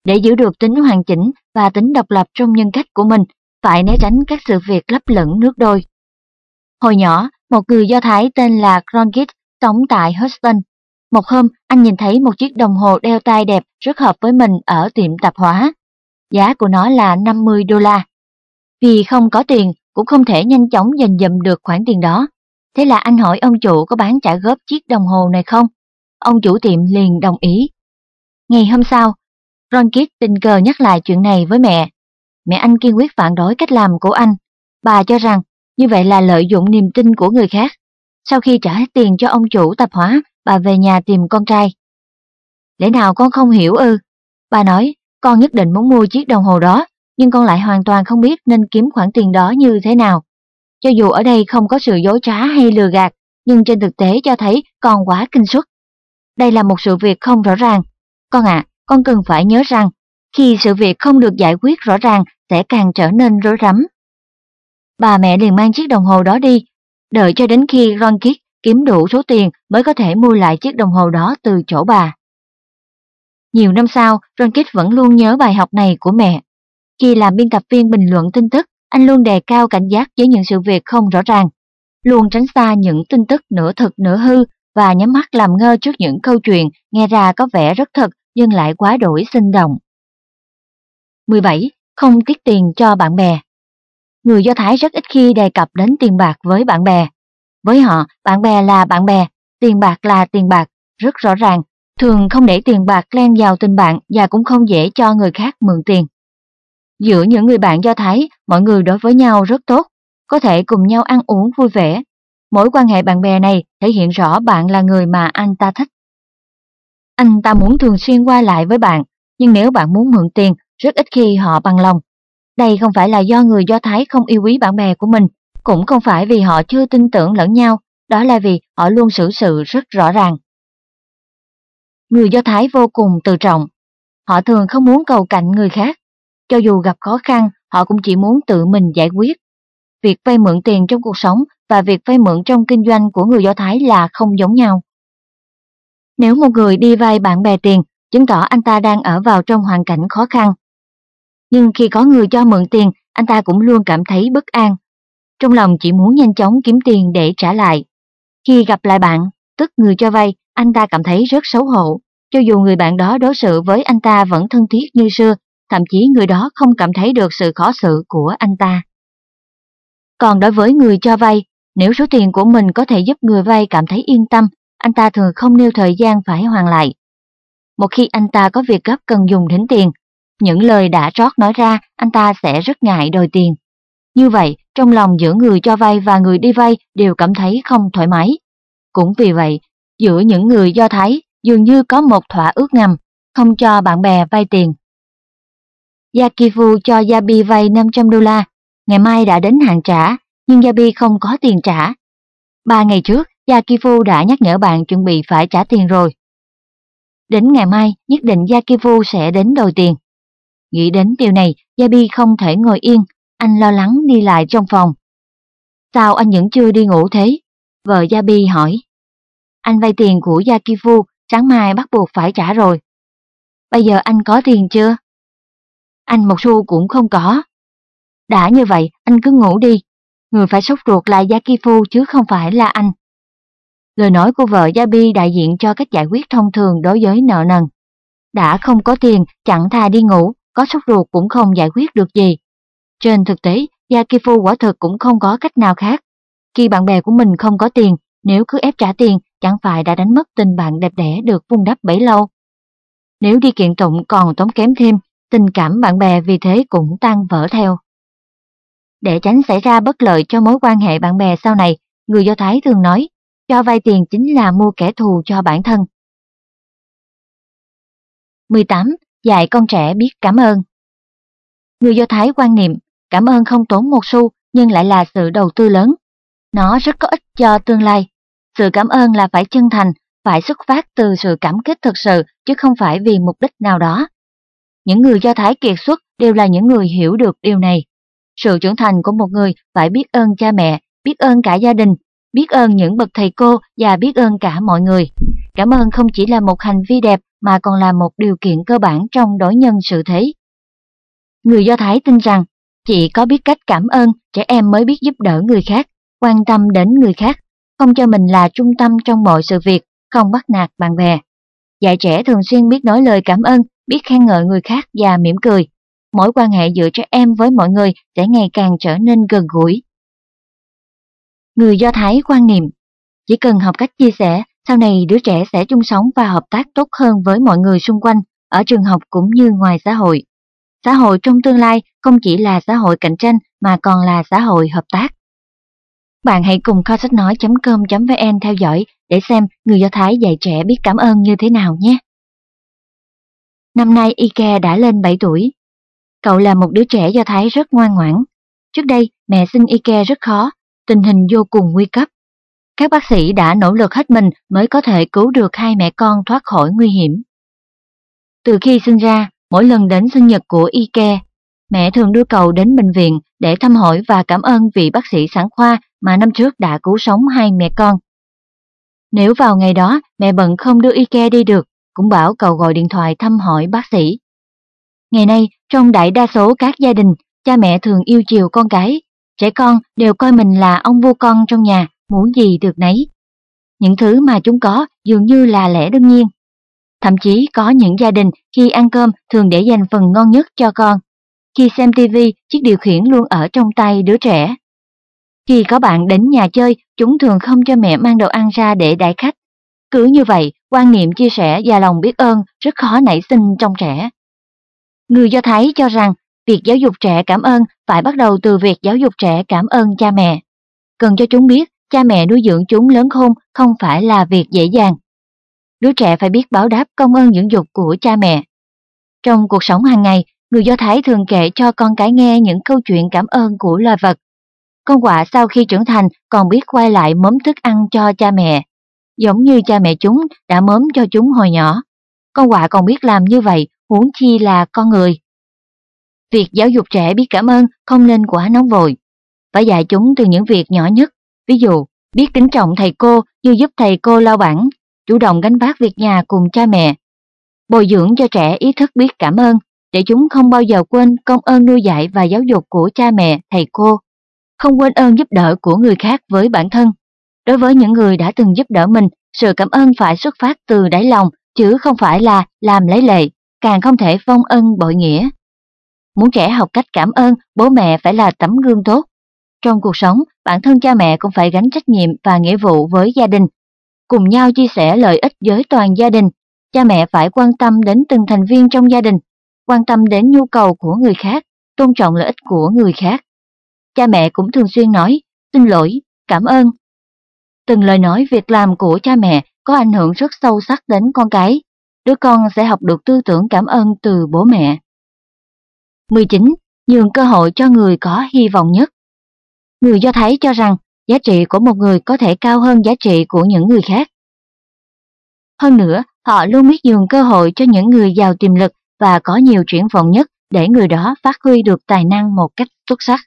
Để giữ được tính hoàn chỉnh và tính độc lập trong nhân cách của mình, phải né tránh các sự việc lấp lửng nước đôi. Hồi nhỏ, một người Do Thái tên là Cronkite sống tại Houston. Một hôm, anh nhìn thấy một chiếc đồng hồ đeo tay đẹp rất hợp với mình ở tiệm tạp hóa. Giá của nó là 50 đô la. Vì không có tiền, cũng không thể nhanh chóng dành dụm được khoản tiền đó, Thế là anh hỏi ông chủ có bán trả góp chiếc đồng hồ này không? Ông chủ tiệm liền đồng ý. Ngày hôm sau, Ron Kidd tình cờ nhắc lại chuyện này với mẹ. Mẹ anh kiên quyết phản đối cách làm của anh. Bà cho rằng như vậy là lợi dụng niềm tin của người khác. Sau khi trả hết tiền cho ông chủ tạp hóa, bà về nhà tìm con trai. Lẽ nào con không hiểu ư? Bà nói, con nhất định muốn mua chiếc đồng hồ đó, nhưng con lại hoàn toàn không biết nên kiếm khoản tiền đó như thế nào. Cho dù ở đây không có sự dối trá hay lừa gạt, nhưng trên thực tế cho thấy con quá kinh suất. Đây là một sự việc không rõ ràng. Con ạ, con cần phải nhớ rằng, Khi sự việc không được giải quyết rõ ràng sẽ càng trở nên rối rắm. Bà mẹ liền mang chiếc đồng hồ đó đi, đợi cho đến khi Ron Kidd kiếm đủ số tiền mới có thể mua lại chiếc đồng hồ đó từ chỗ bà. Nhiều năm sau, Ron Kidd vẫn luôn nhớ bài học này của mẹ. Khi làm biên tập viên bình luận tin tức, anh luôn đề cao cảnh giác với những sự việc không rõ ràng, luôn tránh xa những tin tức nửa thật nửa hư và nhắm mắt làm ngơ trước những câu chuyện nghe ra có vẻ rất thật nhưng lại quá đổi sinh động. 17. Không tiết tiền cho bạn bè Người Do Thái rất ít khi đề cập đến tiền bạc với bạn bè. Với họ, bạn bè là bạn bè, tiền bạc là tiền bạc, rất rõ ràng, thường không để tiền bạc len vào tình bạn và cũng không dễ cho người khác mượn tiền. Giữa những người bạn Do Thái, mọi người đối với nhau rất tốt, có thể cùng nhau ăn uống vui vẻ. Mối quan hệ bạn bè này thể hiện rõ bạn là người mà anh ta thích. Anh ta muốn thường xuyên qua lại với bạn, nhưng nếu bạn muốn mượn tiền, rất ít khi họ bằng lòng. Đây không phải là do người Do Thái không yêu quý bạn bè của mình, cũng không phải vì họ chưa tin tưởng lẫn nhau, đó là vì họ luôn xử sự rất rõ ràng. Người Do Thái vô cùng tự trọng. Họ thường không muốn cầu cạnh người khác. Cho dù gặp khó khăn, họ cũng chỉ muốn tự mình giải quyết. Việc vay mượn tiền trong cuộc sống và việc vay mượn trong kinh doanh của người Do Thái là không giống nhau. Nếu một người đi vay bạn bè tiền, chứng tỏ anh ta đang ở vào trong hoàn cảnh khó khăn. Nhưng khi có người cho mượn tiền, anh ta cũng luôn cảm thấy bất an. Trong lòng chỉ muốn nhanh chóng kiếm tiền để trả lại. Khi gặp lại bạn, tức người cho vay, anh ta cảm thấy rất xấu hổ. Cho dù người bạn đó đối xử với anh ta vẫn thân thiết như xưa, thậm chí người đó không cảm thấy được sự khó xử của anh ta. Còn đối với người cho vay, nếu số tiền của mình có thể giúp người vay cảm thấy yên tâm, anh ta thường không nêu thời gian phải hoàn lại. Một khi anh ta có việc gấp cần dùng đến tiền, những lời đã trót nói ra anh ta sẽ rất ngại đòi tiền. Như vậy, trong lòng giữa người cho vay và người đi vay đều cảm thấy không thoải mái. Cũng vì vậy, giữa những người Do Thái dường như có một thỏa ước ngầm, không cho bạn bè vay tiền. Yakifu cho Yabi vay 500 đô la, ngày mai đã đến hạn trả, nhưng Yabi không có tiền trả. Ba ngày trước, Yakifu đã nhắc nhở bạn chuẩn bị phải trả tiền rồi. Đến ngày mai, nhất định Yakifu sẽ đến đòi tiền. Nghĩ đến điều này, Yabi không thể ngồi yên, anh lo lắng đi lại trong phòng. Sao anh vẫn chưa đi ngủ thế? Vợ Yabi hỏi. Anh vay tiền của Yakifu, sáng mai bắt buộc phải trả rồi. Bây giờ anh có tiền chưa? Anh một xu cũng không có. Đã như vậy, anh cứ ngủ đi. Người phải sốt ruột là gia kifu chứ không phải là anh. Lời nói của vợ gia bi đại diện cho cách giải quyết thông thường đối với nợ nần. Đã không có tiền, chẳng thà đi ngủ, có sốt ruột cũng không giải quyết được gì. Trên thực tế, gia kifu quả thực cũng không có cách nào khác. Khi bạn bè của mình không có tiền, nếu cứ ép trả tiền, chẳng phải đã đánh mất tình bạn đẹp đẽ được vun đắp bấy lâu. Nếu đi kiện tụng còn tốn kém thêm, tình cảm bạn bè vì thế cũng tan vỡ theo. Để tránh xảy ra bất lợi cho mối quan hệ bạn bè sau này, người Do Thái thường nói, cho vay tiền chính là mua kẻ thù cho bản thân. 18. Dạy con trẻ biết cảm ơn Người Do Thái quan niệm, cảm ơn không tốn một xu nhưng lại là sự đầu tư lớn. Nó rất có ích cho tương lai. Sự cảm ơn là phải chân thành, phải xuất phát từ sự cảm kích thực sự chứ không phải vì mục đích nào đó. Những người Do Thái kiệt xuất đều là những người hiểu được điều này. Sự trưởng thành của một người phải biết ơn cha mẹ, biết ơn cả gia đình, biết ơn những bậc thầy cô và biết ơn cả mọi người. Cảm ơn không chỉ là một hành vi đẹp mà còn là một điều kiện cơ bản trong đối nhân sự thế. Người Do Thái tin rằng chỉ có biết cách cảm ơn trẻ em mới biết giúp đỡ người khác, quan tâm đến người khác, không cho mình là trung tâm trong mọi sự việc, không bắt nạt bạn bè. Dạy trẻ thường xuyên biết nói lời cảm ơn, biết khen ngợi người khác và mỉm cười. Mối quan hệ giữa trẻ em với mọi người sẽ ngày càng trở nên gần gũi. Người Do Thái quan niệm, chỉ cần học cách chia sẻ, sau này đứa trẻ sẽ chung sống và hợp tác tốt hơn với mọi người xung quanh, ở trường học cũng như ngoài xã hội. Xã hội trong tương lai không chỉ là xã hội cạnh tranh mà còn là xã hội hợp tác. Bạn hãy cùng kho sách nói.com.vn theo dõi để xem người Do Thái dạy trẻ biết cảm ơn như thế nào nhé. Năm nay Ike đã lên 7 tuổi. Cậu là một đứa trẻ Do Thái rất ngoan ngoãn. Trước đây, mẹ sinh Ike rất khó, tình hình vô cùng nguy cấp. Các bác sĩ đã nỗ lực hết mình mới có thể cứu được hai mẹ con thoát khỏi nguy hiểm. Từ khi sinh ra, Mỗi lần đến sinh nhật của Ike, mẹ thường đưa cậu đến bệnh viện để thăm hỏi và cảm ơn vị bác sĩ sản khoa mà năm trước đã cứu sống hai mẹ con. Nếu vào ngày đó mẹ bận không đưa Ike đi được, cũng bảo cậu gọi điện thoại thăm hỏi bác sĩ. Ngày nay, trong đại đa số các gia đình, cha mẹ thường yêu chiều con cái, trẻ con đều coi mình là ông vua con trong nhà, muốn gì được nấy. Những thứ mà chúng có dường như là lẽ đương nhiên. Thậm chí có những gia đình khi ăn cơm thường để dành phần ngon nhất cho con. Khi xem TV, chiếc điều khiển luôn ở trong tay đứa trẻ. Khi có bạn đến nhà chơi, chúng thường không cho mẹ mang đồ ăn ra để đãi khách. Cứ như vậy, quan niệm chia sẻ và lòng biết ơn rất khó nảy sinh trong trẻ. Người Do Thái cho rằng việc giáo dục trẻ cảm ơn phải bắt đầu từ việc giáo dục trẻ cảm ơn cha mẹ. Cần cho chúng biết cha mẹ nuôi dưỡng chúng lớn khôn không phải là việc dễ dàng. Đứa trẻ phải biết báo đáp công ơn dưỡng dục của cha mẹ. Trong cuộc sống hàng ngày, người Do Thái thường kể cho con cái nghe những câu chuyện cảm ơn của loài vật. Con quạ sau khi trưởng thành còn biết quay lại mớm thức ăn cho cha mẹ, giống như cha mẹ chúng đã mớm cho chúng hồi nhỏ. Con quạ còn biết làm như vậy, huống chi là con người. Việc giáo dục trẻ biết cảm ơn không nên quá nóng vội. Phải dạy chúng từ những việc nhỏ nhất, ví dụ biết kính trọng thầy cô như giúp thầy cô lau bảng, chủ động gánh vác việc nhà cùng cha mẹ. Bồi dưỡng cho trẻ ý thức biết cảm ơn, để chúng không bao giờ quên công ơn nuôi dạy và giáo dục của cha mẹ, thầy cô. Không quên ơn giúp đỡ của người khác với bản thân. Đối với những người đã từng giúp đỡ mình, sự cảm ơn phải xuất phát từ đáy lòng, chứ không phải là làm lấy lệ, càng không thể phong ân bội nghĩa. Muốn trẻ học cách cảm ơn, bố mẹ phải là tấm gương tốt. Trong cuộc sống, bản thân cha mẹ cũng phải gánh trách nhiệm và nghĩa vụ với gia đình. Cùng nhau chia sẻ lợi ích với toàn gia đình, cha mẹ phải quan tâm đến từng thành viên trong gia đình, quan tâm đến nhu cầu của người khác, tôn trọng lợi ích của người khác. Cha mẹ cũng thường xuyên nói, xin lỗi, cảm ơn. Từng lời nói việc làm của cha mẹ có ảnh hưởng rất sâu sắc đến con cái. Đứa con sẽ học được tư tưởng cảm ơn từ bố mẹ. 19. Nhường cơ hội cho người có hy vọng nhất. Người Do Thái cho rằng giá trị của một người có thể cao hơn giá trị của những người khác. Hơn nữa, họ luôn biết nhường cơ hội cho những người giàu tiềm lực và có nhiều triển vọng nhất để người đó phát huy được tài năng một cách xuất sắc.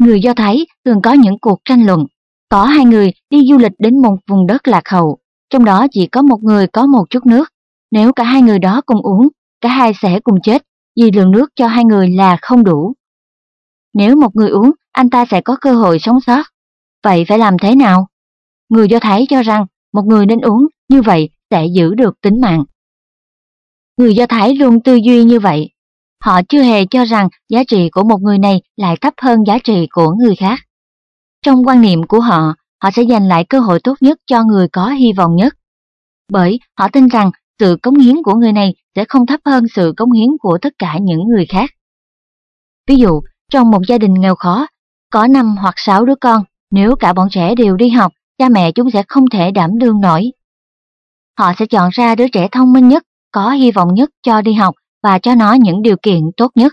Người Do Thái thường có những cuộc tranh luận. Có hai người đi du lịch đến một vùng đất lạc hậu, trong đó chỉ có một người có một chút nước. Nếu cả hai người đó cùng uống, cả hai sẽ cùng chết vì lượng nước cho hai người là không đủ. Nếu một người uống, anh ta sẽ có cơ hội sống sót. Vậy phải làm thế nào? Người Do Thái cho rằng một người nên uống, như vậy sẽ giữ được tính mạng. Người Do Thái luôn tư duy như vậy. Họ chưa hề cho rằng giá trị của một người này lại thấp hơn giá trị của người khác. Trong quan niệm của họ, họ sẽ giành lại cơ hội tốt nhất cho người có hy vọng nhất. Bởi họ tin rằng sự cống hiến của người này sẽ không thấp hơn sự cống hiến của tất cả những người khác. Ví dụ, trong một gia đình nghèo khó, có 5 hoặc 6 đứa con, nếu cả bọn trẻ đều đi học, cha mẹ chúng sẽ không thể đảm đương nổi. Họ sẽ chọn ra đứa trẻ thông minh nhất, có hy vọng nhất cho đi học và cho nó những điều kiện tốt nhất.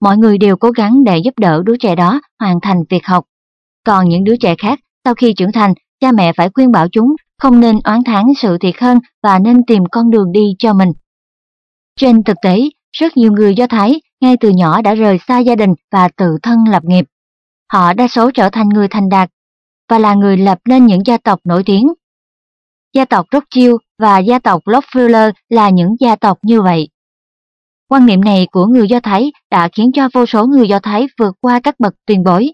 Mọi người đều cố gắng để giúp đỡ đứa trẻ đó hoàn thành việc học. Còn những đứa trẻ khác, sau khi trưởng thành, cha mẹ phải khuyên bảo chúng không nên oán thán sự thiệt hơn và nên tìm con đường đi cho mình. Trên thực tế, rất nhiều người Do Thái ngay từ nhỏ đã rời xa gia đình và tự thân lập nghiệp. Họ đa số trở thành người thành đạt và là người lập nên những gia tộc nổi tiếng. Gia tộc Rothschild và gia tộc Rockefeller là những gia tộc như vậy. Quan niệm này của người Do Thái đã khiến cho vô số người Do Thái vượt qua các bậc tuyên bối.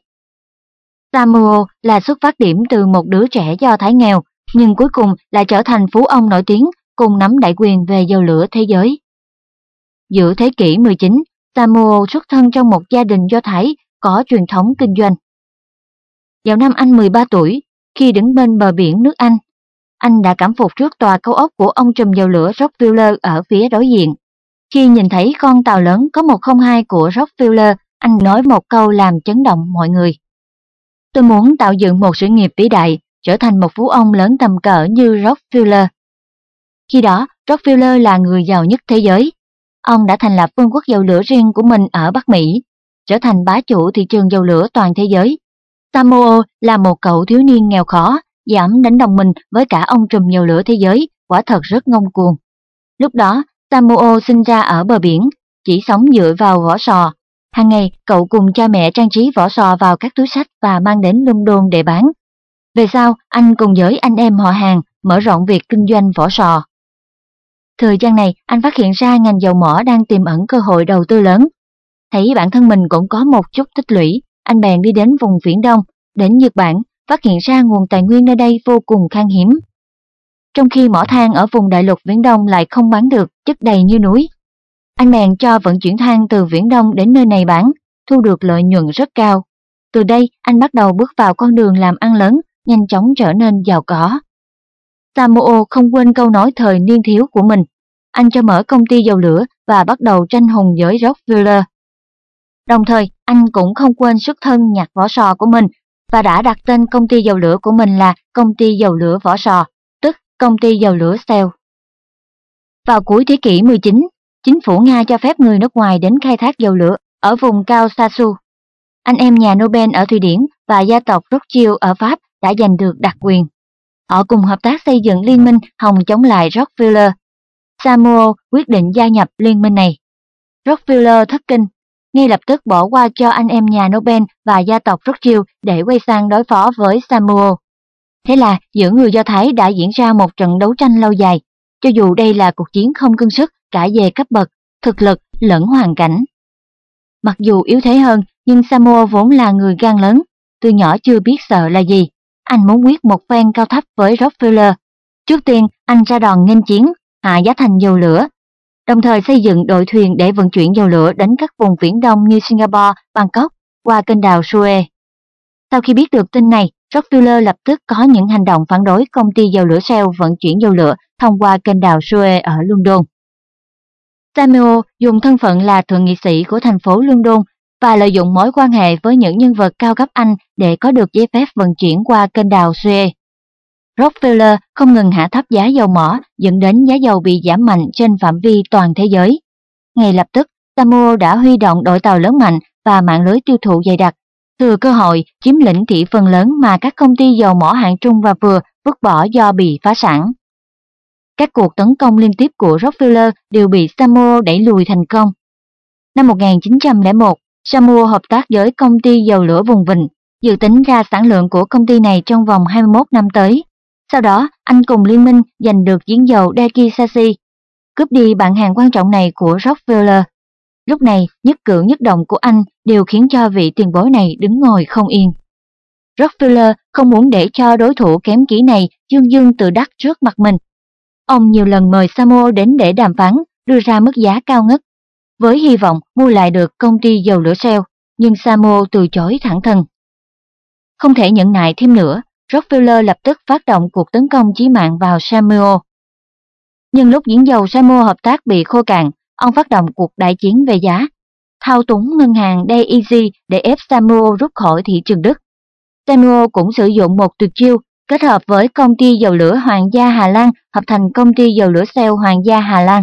Samuel là xuất phát điểm từ một đứa trẻ Do Thái nghèo, nhưng cuối cùng lại trở thành phú ông nổi tiếng cùng nắm đại quyền về dầu lửa thế giới. Giữa thế kỷ 19, Samuel xuất thân trong một gia đình Do Thái có truyền thống kinh doanh. Vào năm anh 13 tuổi, khi đứng bên bờ biển nước Anh, anh đã cảm phục trước tòa cao ốc của ông trùm dầu lửa Rockefeller ở phía đối diện. Khi nhìn thấy con tàu lớn có 102 của Rockefeller, anh nói một câu làm chấn động mọi người. Tôi muốn tạo dựng một sự nghiệp vĩ đại, trở thành một phú ông lớn tầm cỡ như Rockefeller. Khi đó, Rockefeller là người giàu nhất thế giới. Ông đã thành lập vương quốc dầu lửa riêng của mình ở Bắc Mỹ, trở thành bá chủ thị trường dầu lửa toàn thế giới. Samuel là một cậu thiếu niên nghèo khó, giảm đánh đồng mình với cả ông trùm dầu lửa thế giới, quả thật rất ngông cuồng. Lúc đó, Samuel sinh ra ở bờ biển, chỉ sống dựa vào vỏ sò. Hàng ngày, cậu cùng cha mẹ trang trí vỏ sò vào các túi sách và mang đến London để bán. Về sau, anh cùng với anh em họ hàng mở rộng việc kinh doanh vỏ sò. Thời gian này, anh phát hiện ra ngành dầu mỏ đang tiềm ẩn cơ hội đầu tư lớn. Thấy bản thân mình cũng có một chút tích lũy, anh bèn đi đến vùng Viễn Đông, đến Nhật Bản, phát hiện ra nguồn tài nguyên nơi đây vô cùng khan hiếm. Trong khi mỏ than ở vùng đại lục Viễn Đông lại không bán được, chất đầy như núi. Anh bèn cho vận chuyển than từ Viễn Đông đến nơi này bán, thu được lợi nhuận rất cao. Từ đây, anh bắt đầu bước vào con đường làm ăn lớn, nhanh chóng trở nên giàu có. Samuel không quên câu nói thời niên thiếu của mình. Anh cho mở công ty dầu lửa và bắt đầu tranh hùng với Rockefeller. Đồng thời, anh cũng không quên xuất thân nhặt vỏ sò của mình và đã đặt tên công ty dầu lửa của mình là Công ty dầu lửa vỏ sò, tức Công ty dầu lửa Shell. Vào cuối thế kỷ 19, chính phủ Nga cho phép người nước ngoài đến khai thác dầu lửa ở vùng cao Sasu. Anh em nhà Nobel ở Thụy Điển và gia tộc Rothschild ở Pháp đã giành được đặc quyền. Họ cùng hợp tác xây dựng liên minh hòng chống lại Rockefeller. Samuel quyết định gia nhập liên minh này. Rockefeller thất kinh, ngay lập tức bỏ qua cho anh em nhà Nobel và gia tộc Rothschild để quay sang đối phó với Samuel. Thế là giữa người Do Thái đã diễn ra một trận đấu tranh lâu dài, cho dù đây là cuộc chiến không cân sức cả về cấp bậc, thực lực lẫn hoàn cảnh. Mặc dù yếu thế hơn, nhưng Samuel vốn là người gan lớn, từ nhỏ chưa biết sợ là gì. Anh muốn quyết một phen cao thấp với Rockefeller. Trước tiên, anh ra đòn nghênh chiến, hạ giá thành dầu lửa, đồng thời xây dựng đội thuyền để vận chuyển dầu lửa đến các vùng viễn đông như Singapore, Bangkok qua kênh đào Suez. Sau khi biết được tin này, Rockefeller lập tức có những hành động phản đối công ty dầu lửa Shell vận chuyển dầu lửa thông qua kênh đào Suez ở London. Samuel dùng thân phận là thượng nghị sĩ của thành phố London và lợi dụng mối quan hệ với những nhân vật cao cấp Anh để có được giấy phép vận chuyển qua kênh đào Suez. Rockefeller không ngừng hạ thấp giá dầu mỏ dẫn đến giá dầu bị giảm mạnh trên phạm vi toàn thế giới. Ngay lập tức, Samuel đã huy động đội tàu lớn mạnh và mạng lưới tiêu thụ dày đặc, thừa cơ hội chiếm lĩnh thị phần lớn mà các công ty dầu mỏ hạng trung và vừa vứt bỏ do bị phá sản. Các cuộc tấn công liên tiếp của Rockefeller đều bị Samuel đẩy lùi thành công. Năm 1901, Samuel hợp tác với công ty dầu lửa vùng Vịnh, dự tính ra sản lượng của công ty này trong vòng 21 năm tới. Sau đó, anh cùng liên minh giành được giếng dầu Dekisashi, cướp đi bạn hàng quan trọng này của Rockefeller. Lúc này, nhất cử nhất động của anh đều khiến cho vị tiền bối này đứng ngồi không yên. Rockefeller không muốn để cho đối thủ kém kỹ này dương dương tự đắc trước mặt mình. Ông nhiều lần mời Samo đến để đàm phán, đưa ra mức giá cao ngất, với hy vọng mua lại được công ty dầu lửa Shell, nhưng Samo từ chối thẳng thừng. Không thể nhận nại thêm nữa, Rockefeller lập tức phát động cuộc tấn công chí mạng vào Samuel. Nhưng lúc diễn dầu Samuel hợp tác bị khô cạn, ông phát động cuộc đại chiến về giá, thao túng ngân hàng DEG để ép Samuel rút khỏi thị trường Đức. Samuel cũng sử dụng một tuyệt chiêu kết hợp với công ty dầu lửa Hoàng gia Hà Lan hợp thành công ty dầu lửa Shell Hoàng gia Hà Lan.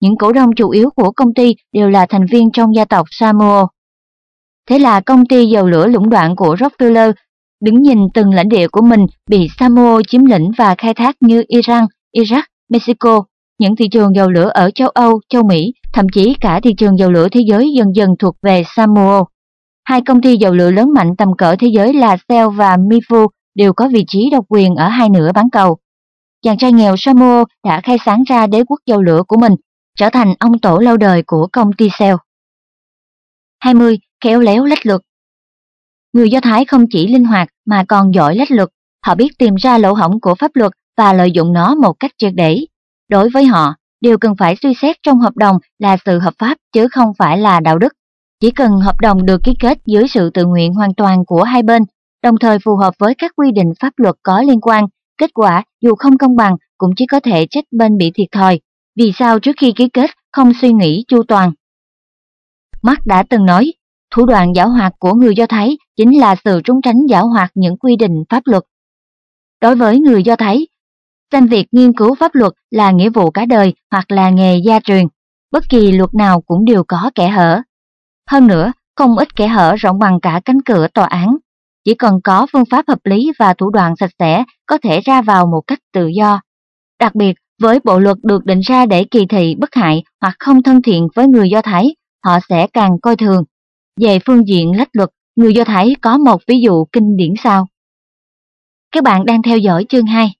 Những cổ đông chủ yếu của công ty đều là thành viên trong gia tộc Samuel. Thế là công ty dầu lửa lũng đoạn của Rockefeller đứng nhìn từng lãnh địa của mình bị Samuel chiếm lĩnh và khai thác như Iran, Iraq, Mexico, những thị trường dầu lửa ở châu Âu, châu Mỹ, thậm chí cả thị trường dầu lửa thế giới dần dần thuộc về Samuel. Hai công ty dầu lửa lớn mạnh tầm cỡ thế giới là Shell và Mifu đều có vị trí độc quyền ở hai nửa bán cầu. Chàng trai nghèo Samoa đã khai sáng ra đế quốc dầu lửa của mình, trở thành ông tổ lâu đời của công ty Shell. 20. Khéo léo lách luật Người Do Thái không chỉ linh hoạt mà còn giỏi lách luật, họ biết tìm ra lỗ hổng của pháp luật và lợi dụng nó một cách triệt để. Đối với họ, điều cần phải suy xét trong hợp đồng là sự hợp pháp chứ không phải là đạo đức. Chỉ cần hợp đồng được ký kết dưới sự tự nguyện hoàn toàn của hai bên, đồng thời phù hợp với các quy định pháp luật có liên quan, kết quả dù không công bằng cũng chỉ có thể trách bên bị thiệt thòi. Vì sao trước khi ký kết không suy nghĩ chu toàn? Mark đã từng nói, Thủ đoạn giảo hoạt của người Do Thái chính là sự trốn tránh giảo hoạt những quy định pháp luật. Đối với người Do Thái, xem việc nghiên cứu pháp luật là nghĩa vụ cả đời hoặc là nghề gia truyền, bất kỳ luật nào cũng đều có kẻ hở. Hơn nữa, không ít kẻ hở rộng bằng cả cánh cửa tòa án. Chỉ cần có phương pháp hợp lý và thủ đoạn sạch sẽ có thể ra vào một cách tự do. Đặc biệt, Với bộ luật được định ra để kỳ thị bất hại hoặc không thân thiện với người Do Thái, họ sẽ càng coi thường. Về phương diện lách luật, người Do Thái có một ví dụ kinh điển sau. Các bạn đang theo dõi chương 2.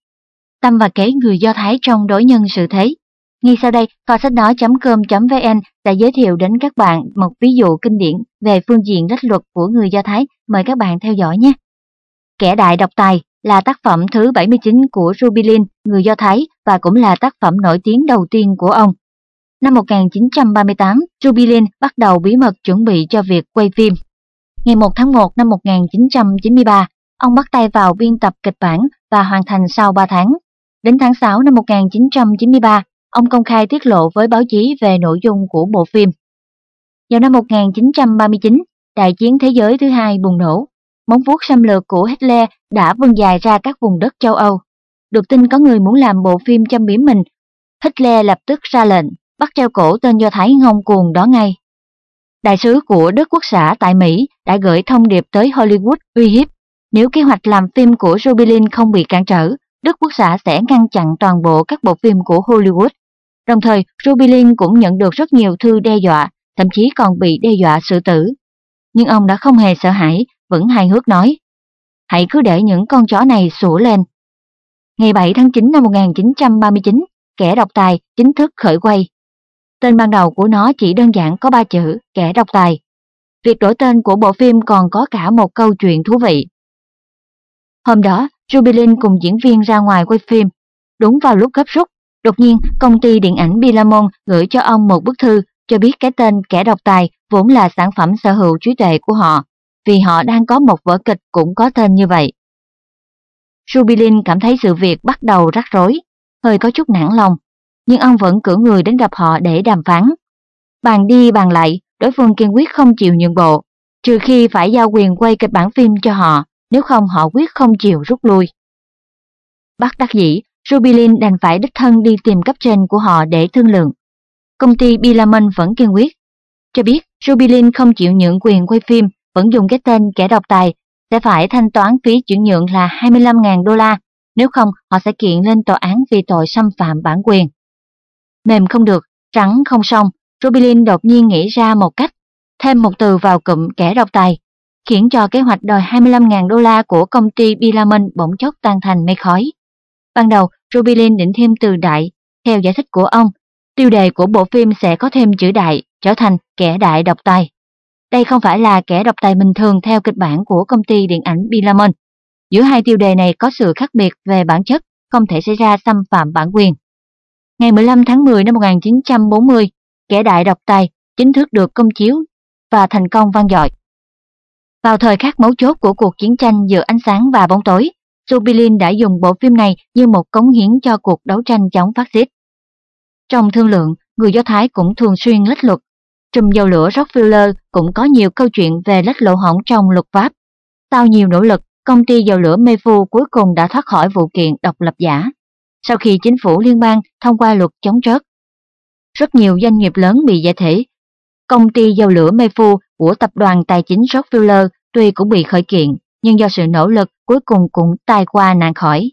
Tâm và kế người Do Thái trong đối nhân sự thế. Ngay sau đây, kho sách nói.com.vn sẽ giới thiệu đến các bạn một ví dụ kinh điển về phương diện lách luật của người Do Thái. Mời các bạn theo dõi nhé. Kẻ đại độc tài là tác phẩm thứ 79 của Rubilin, người Do Thái và cũng là tác phẩm nổi tiếng đầu tiên của ông. Năm 1938, Rubilin bắt đầu bí mật chuẩn bị cho việc quay phim. Ngày 1 tháng 1 năm 1993, ông bắt tay vào biên tập kịch bản và hoàn thành sau 3 tháng. Đến tháng 6 năm 1993, ông công khai tiết lộ với báo chí về nội dung của bộ phim. Vào năm 1939, đại chiến thế giới thứ hai bùng nổ. Móng vuốt xâm lược của Hitler đã vươn dài ra các vùng đất châu Âu. Được tin có người muốn làm bộ phim châm biếm mình, Hitler lập tức ra lệnh bắt treo cổ tên Do Thái ngông cuồng đó ngay. Đại sứ của Đức Quốc xã tại Mỹ đã gửi thông điệp tới Hollywood uy hiếp nếu kế hoạch làm phim của Jubilin không bị cản trở, Đức Quốc xã sẽ ngăn chặn toàn bộ các bộ phim của Hollywood. Đồng thời, Rubilin cũng nhận được rất nhiều thư đe dọa, thậm chí còn bị đe dọa xử tử. Nhưng ông đã không hề sợ hãi, vẫn hài hước nói, hãy cứ để những con chó này sủa lên. Ngày 7 tháng 9 năm 1939, kẻ độc tài chính thức khởi quay. Tên ban đầu của nó chỉ đơn giản có ba chữ, kẻ độc tài. Việc đổi tên của bộ phim còn có cả một câu chuyện thú vị. Hôm đó, Jubilin cùng diễn viên ra ngoài quay phim. Đúng vào lúc gấp rút, đột nhiên công ty điện ảnh Bilamon gửi cho ông một bức thư cho biết cái tên kẻ độc tài vốn là sản phẩm sở hữu trí tuệ của họ, vì họ đang có một vở kịch cũng có tên như vậy. Jubilin cảm thấy sự việc bắt đầu rắc rối, hơi có chút nản lòng, nhưng ông vẫn cử người đến gặp họ để đàm phán. Bàn đi bàn lại, đối phương kiên quyết không chịu nhượng bộ, trừ khi phải giao quyền quay kịch bản phim cho họ, nếu không họ quyết không chịu rút lui. Bắt đắc dĩ, Rubilin đành phải đích thân đi tìm cấp trên của họ để thương lượng. Công ty Bilaman vẫn kiên quyết, cho biết Rubilin không chịu nhượng quyền quay phim, vẫn dùng cái tên kẻ độc tài, sẽ phải thanh toán phí chuyển nhượng là 25.000 đô la, nếu không họ sẽ kiện lên tòa án vì tội xâm phạm bản quyền. Mềm không được, trắng không xong, Rubilin đột nhiên nghĩ ra một cách, thêm một từ vào cụm kẻ độc tài, khiến cho kế hoạch đòi 25.000 đô la của công ty Bilaman bỗng chốc tan thành mây khói. Ban đầu, Rubilin định thêm từ đại, theo giải thích của ông, tiêu đề của bộ phim sẽ có thêm chữ đại, trở thành kẻ đại độc tài. Đây không phải là kẻ độc tài bình thường theo kịch bản của công ty điện ảnh Bilamon. Giữa hai tiêu đề này có sự khác biệt về bản chất, không thể xảy ra xâm phạm bản quyền. Ngày 15 tháng 10 năm 1940, kẻ đại độc tài chính thức được công chiếu và thành công vang dội. Vào thời khắc mấu chốt của cuộc chiến tranh giữa ánh sáng và bóng tối, Jubilin đã dùng bộ phim này như một cống hiến cho cuộc đấu tranh chống phát xít. Trong thương lượng, người Do Thái cũng thường xuyên lách luật. Trùm dầu lửa Rockefeller cũng có nhiều câu chuyện về lách lỗ hỏng trong luật pháp. Sau nhiều nỗ lực, công ty dầu lửa Mefu cuối cùng đã thoát khỏi vụ kiện độc lập giả. Sau khi chính phủ liên bang thông qua luật chống trớt, rất nhiều doanh nghiệp lớn bị giải thể. Công ty dầu lửa Mefu của tập đoàn tài chính Rockefeller tuy cũng bị khởi kiện, nhưng do sự nỗ lực cuối cùng cũng tai qua nạn khỏi.